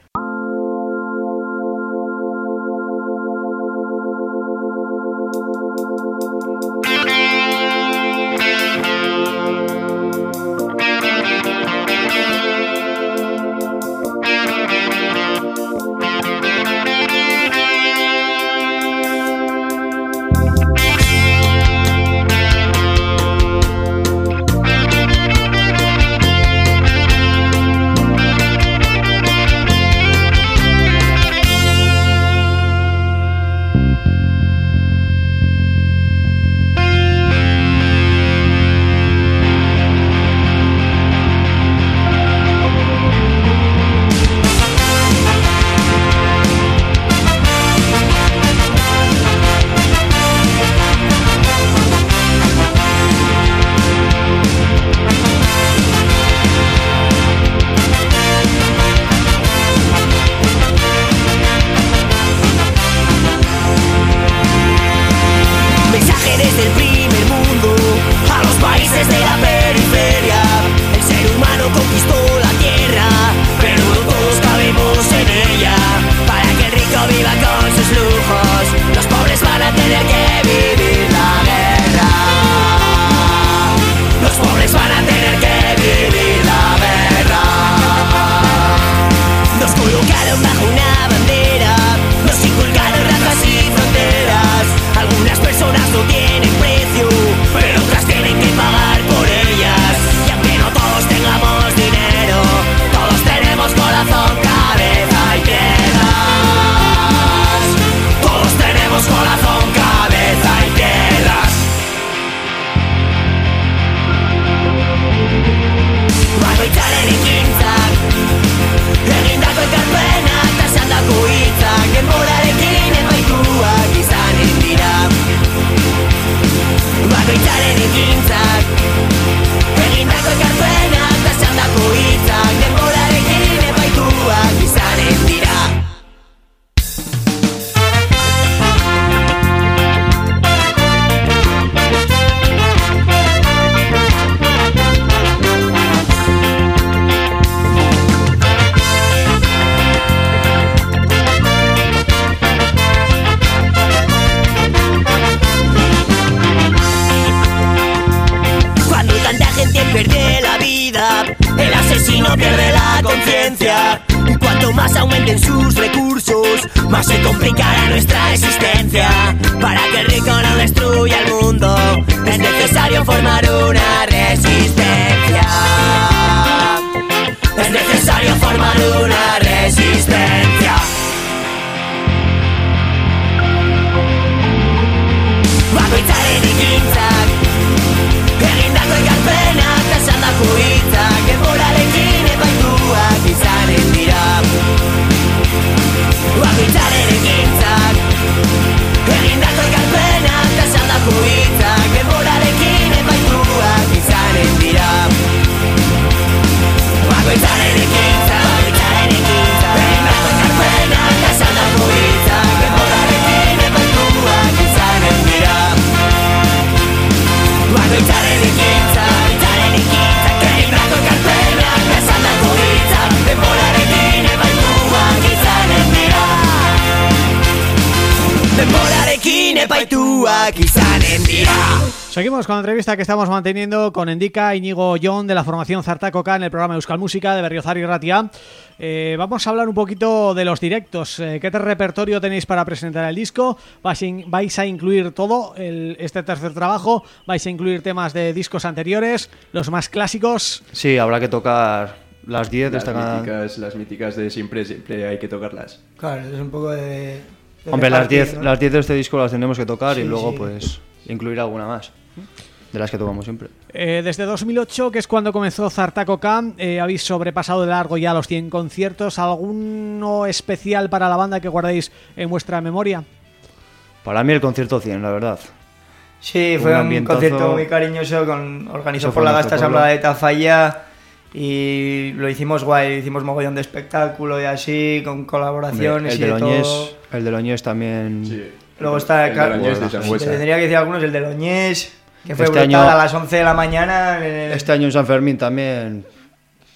S1: Entrevista que estamos manteniendo con Endica Íñigo John de la formación Zartacoca en el programa Euskal Música de Berriozar y Ratia. Eh, vamos a hablar un poquito de los directos. Eh, ¿Qué repertorio tenéis para presentar el disco? ¿Vais, in- vais a incluir todo el- este tercer trabajo? ¿Vais a incluir temas de discos anteriores? ¿Los más clásicos?
S4: Sí, habrá que tocar las 10 de
S6: Las
S4: esta ca-
S6: míticas, las míticas de siempre, siempre hay que tocarlas.
S5: Claro, es un poco de... de
S4: Hombre, las
S5: repartir,
S4: 10
S5: ¿no?
S4: las 10 de este disco las tendremos que tocar
S5: Sí,
S4: y luego
S5: sí.
S4: pues incluir alguna más. De las que tocamos siempre.
S1: Eh, desde 2008, que es cuando comenzó Zartacoca, eh, habéis sobrepasado de largo ya los 100 conciertos. ¿Alguno especial para la banda que guardéis en vuestra memoria?
S4: Para mí el concierto 100, la verdad.
S5: Sí,
S4: Un
S5: fue un concierto muy cariñoso con, organizado por la Gasta. Asamblea de Tafalla y lo hicimos guay, hicimos mogollón de espectáculo y así, con
S4: Hombre,
S5: colaboraciones
S4: el
S5: y
S4: de
S5: todo.
S4: el de Loñés también.
S6: Sí.
S5: Luego está,
S6: el de de.
S5: Te tendría que decir algunos, el de Loñés, que fue
S4: Este
S5: brutal
S4: año-
S5: a las 11 de la mañana. en el-
S4: Este año en San Fermín también.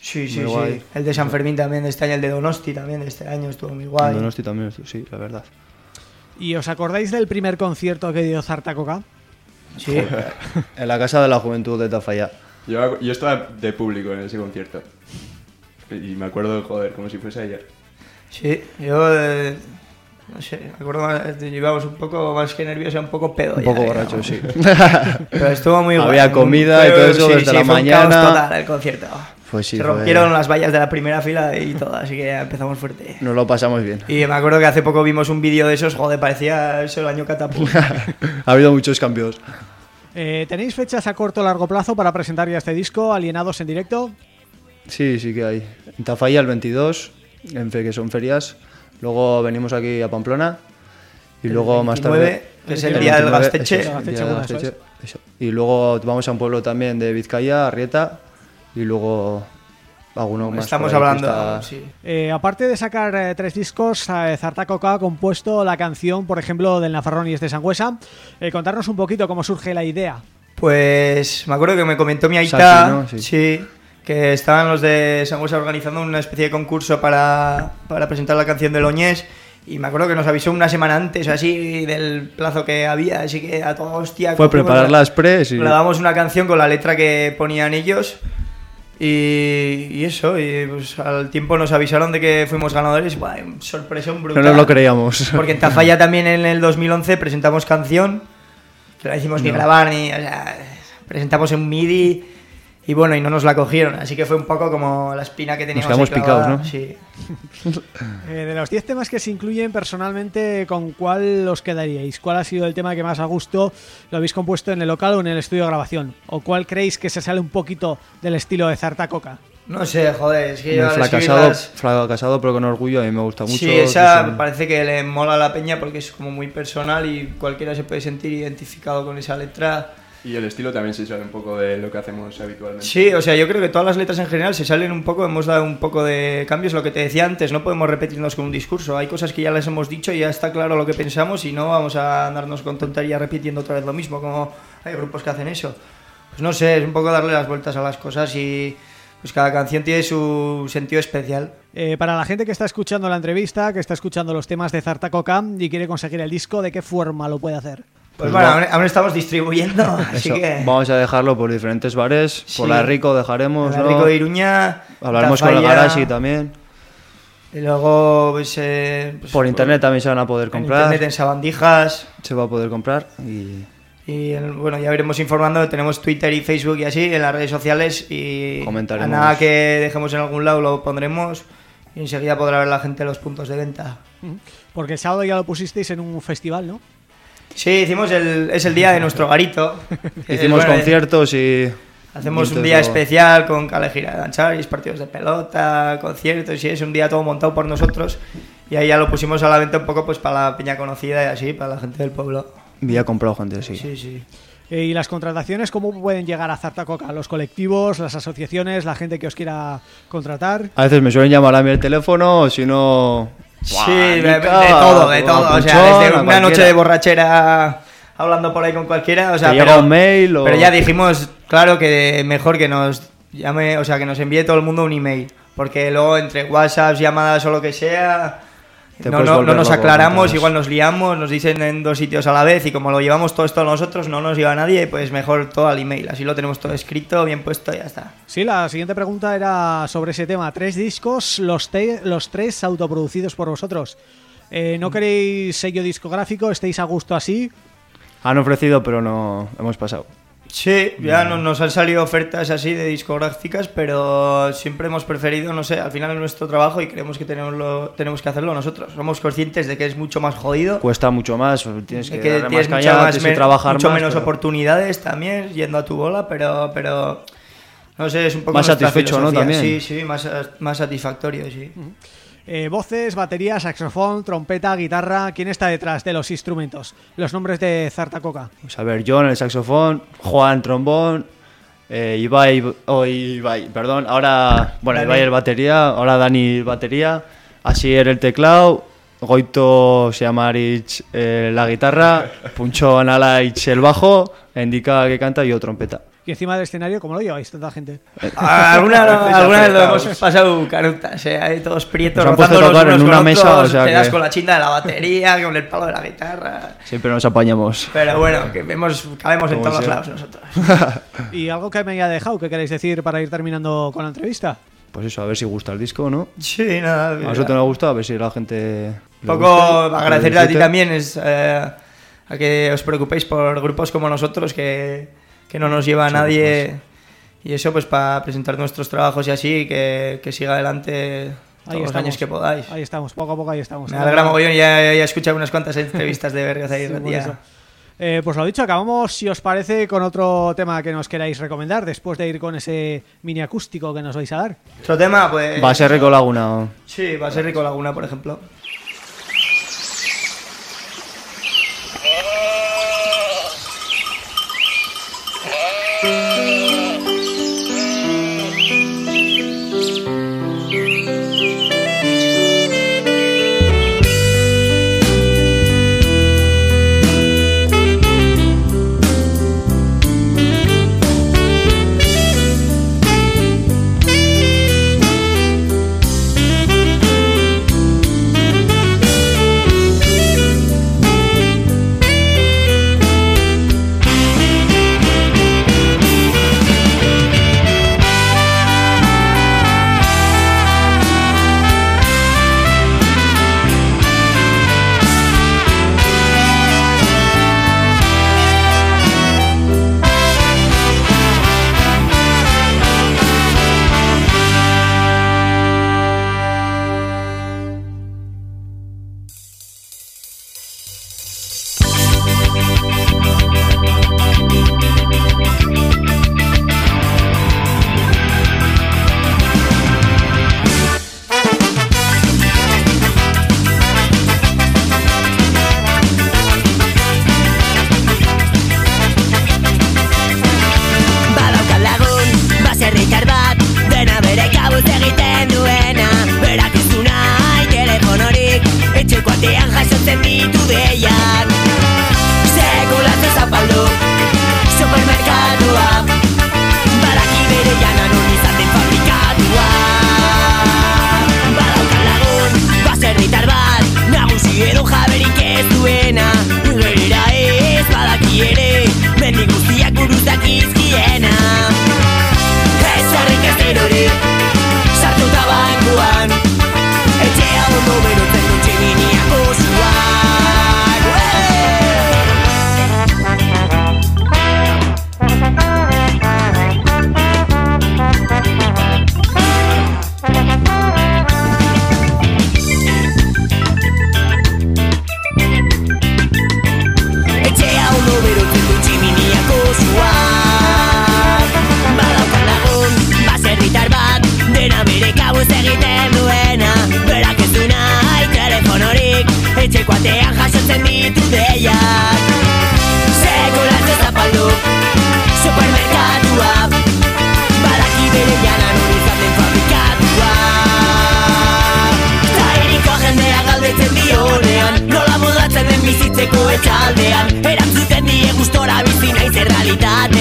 S5: sí, sí,
S4: muy
S5: sí.
S4: guay.
S5: El de San Fermín también de este año, el de Donosti también de este año estuvo muy guay.
S4: Donosti también, sí, la verdad.
S1: ¿Y os acordáis del primer concierto que dio Zartacoca?
S5: Sí, (laughs)
S4: En la Casa de la Juventud de Tafalla.
S6: Yo, yo estaba de público en ese concierto. Y me acuerdo, joder, como si fuese ayer.
S5: sí, yo eh, no sé, me acuerdo más, llevábamos un poco más que nervioso, un poco pedo.
S4: Un
S5: ya,
S4: poco
S5: ¿eh?
S4: borracho, sí. (laughs)
S5: Pero estuvo muy guay.
S4: Había comida y todo eso
S5: sí,
S4: desde
S5: sí,
S4: la
S5: fue un caos
S4: mañana.
S5: total el concierto.
S4: Pues sí,
S5: Se
S4: fue-
S5: rompieron las vallas de la primera fila y todo, así que ya empezamos fuerte.
S4: Nos lo pasamos bien.
S5: Y me acuerdo que hace poco vimos un vídeo de esos, joder, parecía eso el año catapulta. (laughs)
S4: ha habido muchos cambios.
S1: Eh, ¿Tenéis fechas a corto o largo plazo para presentar ya este disco, Alienados en directo?
S4: Sí, sí que hay. En Tafalla el 22, en fe, que son ferias. Luego venimos aquí a Pamplona. Y
S5: El
S4: luego más
S5: 29,
S4: tarde.
S5: es el día del
S4: 29,
S5: Gasteche.
S4: eso día
S1: eso.
S4: Y luego vamos a un pueblo también de Vizcaya, Arrieta. Y luego alguno más.
S5: Estamos hablando,
S4: está-
S5: sí.
S1: Eh, aparte de sacar eh, tres discos, eh, Zartacoca ha compuesto la canción, por ejemplo, del Nafarrón y este Sangüesa. Eh, contarnos un poquito cómo surge la idea.
S5: Pues me acuerdo que me comentó mi aita,
S4: Saki, ¿no? Sí.
S5: sí. Que estaban los de Sangüesa organizando una especie de concurso para, para presentar la canción de Loñés y me acuerdo que nos avisó una semana antes así del plazo que había, así que a toda hostia...
S4: Fue
S5: cogimos
S4: preparar
S5: la-
S4: las pres y.
S5: Grabamos una canción con la letra que ponían ellos y, y eso, y pues al tiempo nos avisaron de que fuimos ganadores buah, sorpresión
S4: No
S5: brutal.
S4: nos lo creíamos. (laughs)
S5: Porque en Tafalla también en el 2011 presentamos canción, que no la hicimos ni grabar ni. O sea, presentamos en MIDI y bueno, y no nos la cogieron. Así que fue un poco como la espina que teníamos.
S4: quedamos
S5: ahí clavada.
S4: picados, ¿no?
S5: Sí. (laughs)
S1: Eh, de los 10 temas que se incluyen personalmente, ¿con cuál os quedaríais? ¿Cuál ha sido el tema que más a gusto lo habéis compuesto en el local o en el estudio de grabación? ¿O cuál creéis que se sale un poquito del estilo de Zartacoca?
S5: No sé, joder, es que yo
S4: fracasado,
S5: escribirlas-
S4: fracasado, pero con orgullo, a mí me gusta mucho.
S5: Sí, esa parece que le mola a la peña porque es como muy personal y cualquiera se puede sentir identificado con esa letra.
S6: Y el estilo también se sale un poco de lo que hacemos habitualmente.
S5: Sí, o sea, yo creo que todas las letras en general se salen un poco, hemos dado un poco de cambios, lo que te decía antes, no podemos repetirnos con un discurso, hay cosas que ya les hemos dicho y ya está claro lo que pensamos y no vamos a andarnos con tonterías repitiendo otra vez lo mismo, como hay grupos que hacen eso. Pues no sé, es un poco darle las vueltas a las cosas y pues cada canción tiene su sentido especial.
S1: Eh, para la gente que está escuchando la entrevista, que está escuchando los temas de Zartacoca y quiere conseguir el disco, ¿de qué forma lo puede hacer?
S5: Pues
S4: Pues
S5: bueno,
S4: va-
S5: aún, aún estamos distribuyendo, (laughs) así
S4: Eso,
S5: que...
S4: Vamos a dejarlo por diferentes bares.
S5: Sí.
S4: Por la de Rico dejaremos. ¿no?
S5: Rico de Iruña,
S4: Hablaremos con el
S5: Tafalla,
S4: Garashi también.
S5: Y luego, pues, eh, pues,
S4: Por internet también se van a poder
S5: en
S4: comprar.
S5: internet, en sabandijas.
S4: Se va a poder comprar y
S5: Y el- bueno, ya iremos informando. Tenemos Twitter y Facebook y así en las redes sociales. Y
S4: Comentaremos.
S5: a nada que dejemos en algún lado lo pondremos. Y enseguida podrá ver la gente los puntos de venta.
S1: Porque el sábado ya lo pusisteis en un festival, ¿no?
S5: Sí, hicimos el, es el día de nuestro garito. (laughs)
S4: hicimos
S5: bueno,
S4: conciertos y
S5: Hacemos un día especial con Cale Gira de Dancharis, partidos de pelota, conciertos y es un día todo montado por nosotros. Y ahí ya lo pusimos a la venta un poco pues para la peña conocida y así, para la gente del pueblo.
S4: había comprado gente, sí.
S5: Sí, sí.
S1: Eh, ¿Y las contrataciones cómo pueden llegar a Zartacoca? ¿Los colectivos, las asociaciones, la gente que os quiera contratar?
S4: A veces me suelen llamar a mí el teléfono o si no...
S5: Sí, de, todo, de todo. O sea, desde una noche de borrachera hablando por ahí con cualquiera. O sea,
S4: llega
S5: pero,
S4: un mail o-
S5: pero ya dijimos, claro, que mejor que nos llame, o sea, que nos envíe todo el mundo un email. Porque luego entre WhatsApp, llamadas o lo que sea, no, nos aclaramos, igual nos liamos, nos dicen en dos sitios a la vez y como lo llevamos todo esto nosotros, no nos lleva nadie, pues mejor todo al email. Así lo tenemos todo escrito, bien puesto y ya está.
S1: Sí, la siguiente pregunta era sobre ese tema. Tres discos, los, te- los tres autoproducidos por vosotros. Eh, ¿No queréis sello discográfico? ¿Estáis a gusto así?
S4: Han ofrecido, pero no hemos pasado.
S5: Sí, ya no- nos han salido ofertas así de discográficas, pero siempre hemos preferido, no sé, al final es nuestro trabajo y creemos que tenemos, lo- tenemos que hacerlo nosotros. Somos conscientes de que es mucho más jodido,
S4: Cuesta mucho más, tienes que,
S5: que
S4: darle
S5: tienes
S4: más tienes que trabajar
S5: mucho
S4: más,
S5: menos
S4: pero-
S5: oportunidades también yendo a tu bola, pero, pero no sé, es un poco
S4: Más satisfecho, ¿no? También.
S5: Sí, sí, más, más satisfactorio, sí.
S1: Eh, voces, batería, saxofón, trompeta, guitarra. ¿Quién está detrás de los instrumentos? Los nombres de Zartacoca.
S4: Pues a ver, John el saxofón, Juan trombón, eh, Ibai, oh, Ibai, perdón, ahora, bueno,
S5: Dani.
S4: Ibai el batería, ahora Dani batería, Asier el teclado, Goito Siamarich eh, la guitarra, Puncho Analaich el bajo, Indica que canta y yo trompeta.
S1: Y encima del escenario, ¿cómo lo lleváis tanta gente? (laughs)
S5: Alguna, alguna vez lo hemos pasado canutas, eh, ahí todos prietos,
S4: Nos han puesto a
S5: rozándonos
S4: tocar en
S5: unos
S4: una
S5: con
S4: mesa,
S5: otros,
S4: o sea
S5: te das
S4: que-
S5: con la chinda de la batería, con el palo de la guitarra.
S4: Siempre nos apañamos.
S5: Pero bueno, que vemos, cabemos en todos
S4: sea.
S5: lados nosotros. (laughs)
S1: ¿Y algo que me haya dejado? ¿Qué queréis decir para ir terminando con la entrevista?
S4: Pues eso, a ver si gusta el disco, ¿no?
S5: Sí, nada.
S4: A nosotros nos gusta, a ver si la gente...
S5: Un poco
S4: que lo
S5: a ti también es eh, a que os preocupéis por grupos como nosotros que, que no nos lleva a nadie y eso pues para presentar nuestros trabajos y así que, que siga adelante todos los años que podáis.
S1: Ahí estamos, poco a poco ahí estamos.
S5: Me alegra mogollón, ya, ya he escuchado unas cuantas entrevistas de vergas ahí, (laughs)
S1: Sí. Eh, pues lo dicho, acabamos, si os parece, con otro tema que nos queráis recomendar después de ir con ese mini acústico que nos vais a dar.
S5: Otro tema, pues...
S4: Va a ser Rico Laguna.
S5: Sí, va a ser Rico Laguna, por ejemplo.
S3: Música Die gustora bizi naiz errealitatean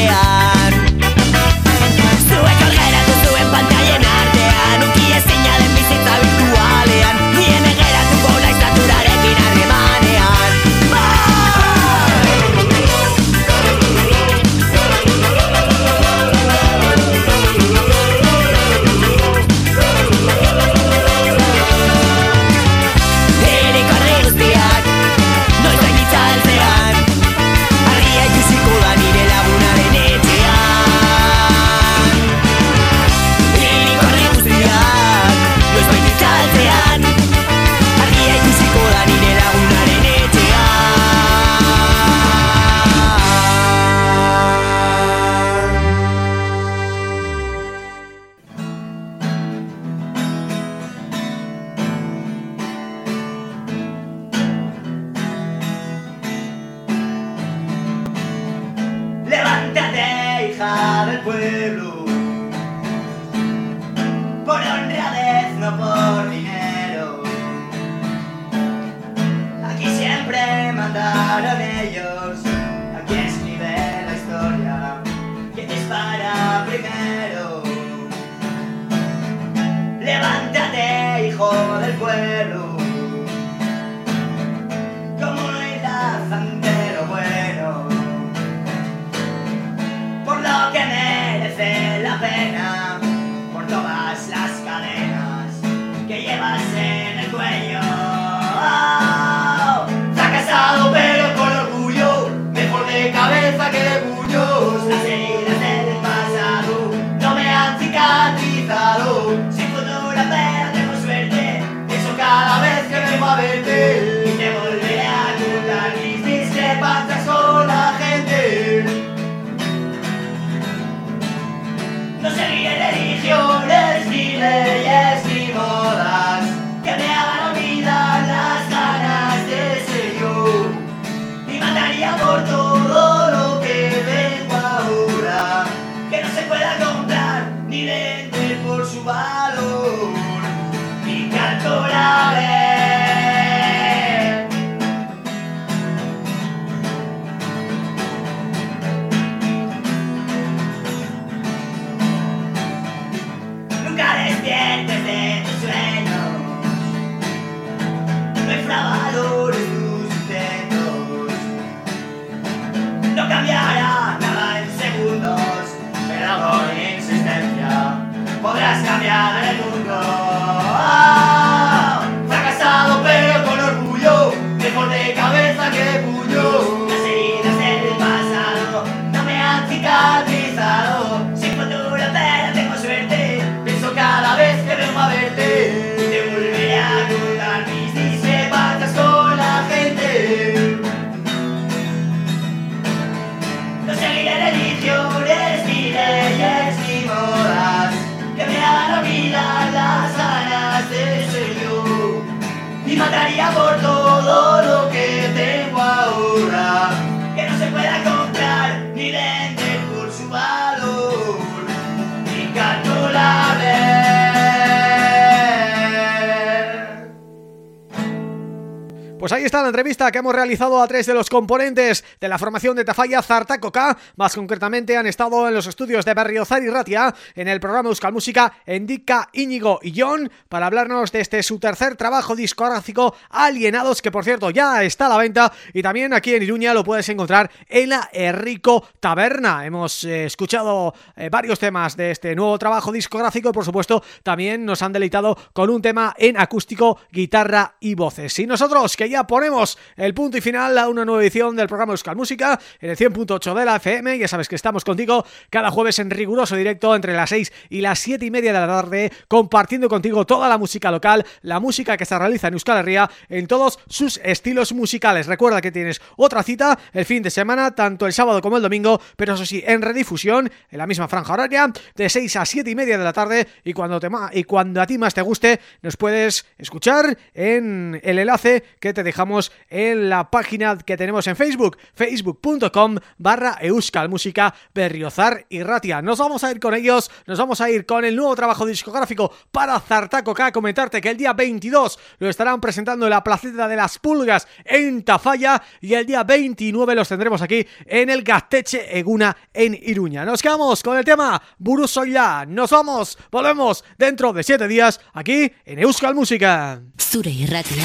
S1: está la entrevista que hemos realizado a tres de los componentes de la formación de Tafalla Zartacoca, más concretamente han estado en los estudios de Berriozar y Ratia, en el programa Euskal Música, Endica, Íñigo y John, para hablarnos de este su tercer trabajo discográfico, Alienados, que por cierto ya está a la venta, y también aquí en Iruña lo puedes encontrar en la Errico Taberna. Hemos eh, escuchado eh, varios temas de este nuevo trabajo discográfico y por supuesto también nos han deleitado con un tema en acústico, guitarra y voces. Y nosotros que ya ponemos el punto y final a una nueva edición del programa Euskal Música en el 100.8 de la FM. Ya sabes que estamos contigo cada jueves en riguroso directo entre las 6 y las 7 y media de la tarde, compartiendo contigo toda la música local, la música que se realiza en Euskal Herria en todos sus estilos musicales. Recuerda que tienes otra cita el fin de semana, tanto el sábado como el domingo, pero eso sí, en redifusión, en la misma franja horaria, de 6 a 7 y media de la tarde y cuando, te y cuando a ti más te guste, nos puedes escuchar en el enlace que te dejamos en la página que tenemos en Facebook, facebook.com barra euskalmusica berriozar y ratia. Nos vamos a ir con ellos, nos vamos a ir con el nuevo trabajo discográfico para Zartaco comentarte que el día 22 lo estarán presentando en la placeta de las pulgas en Tafalla y el día 29 los tendremos aquí en el Gasteche Eguna en Iruña. Nos quedamos con el tema Burusoya, nos vamos, volvemos dentro de 7 días aquí en Euskal Música.
S7: Zure irratia,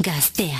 S7: gaztea.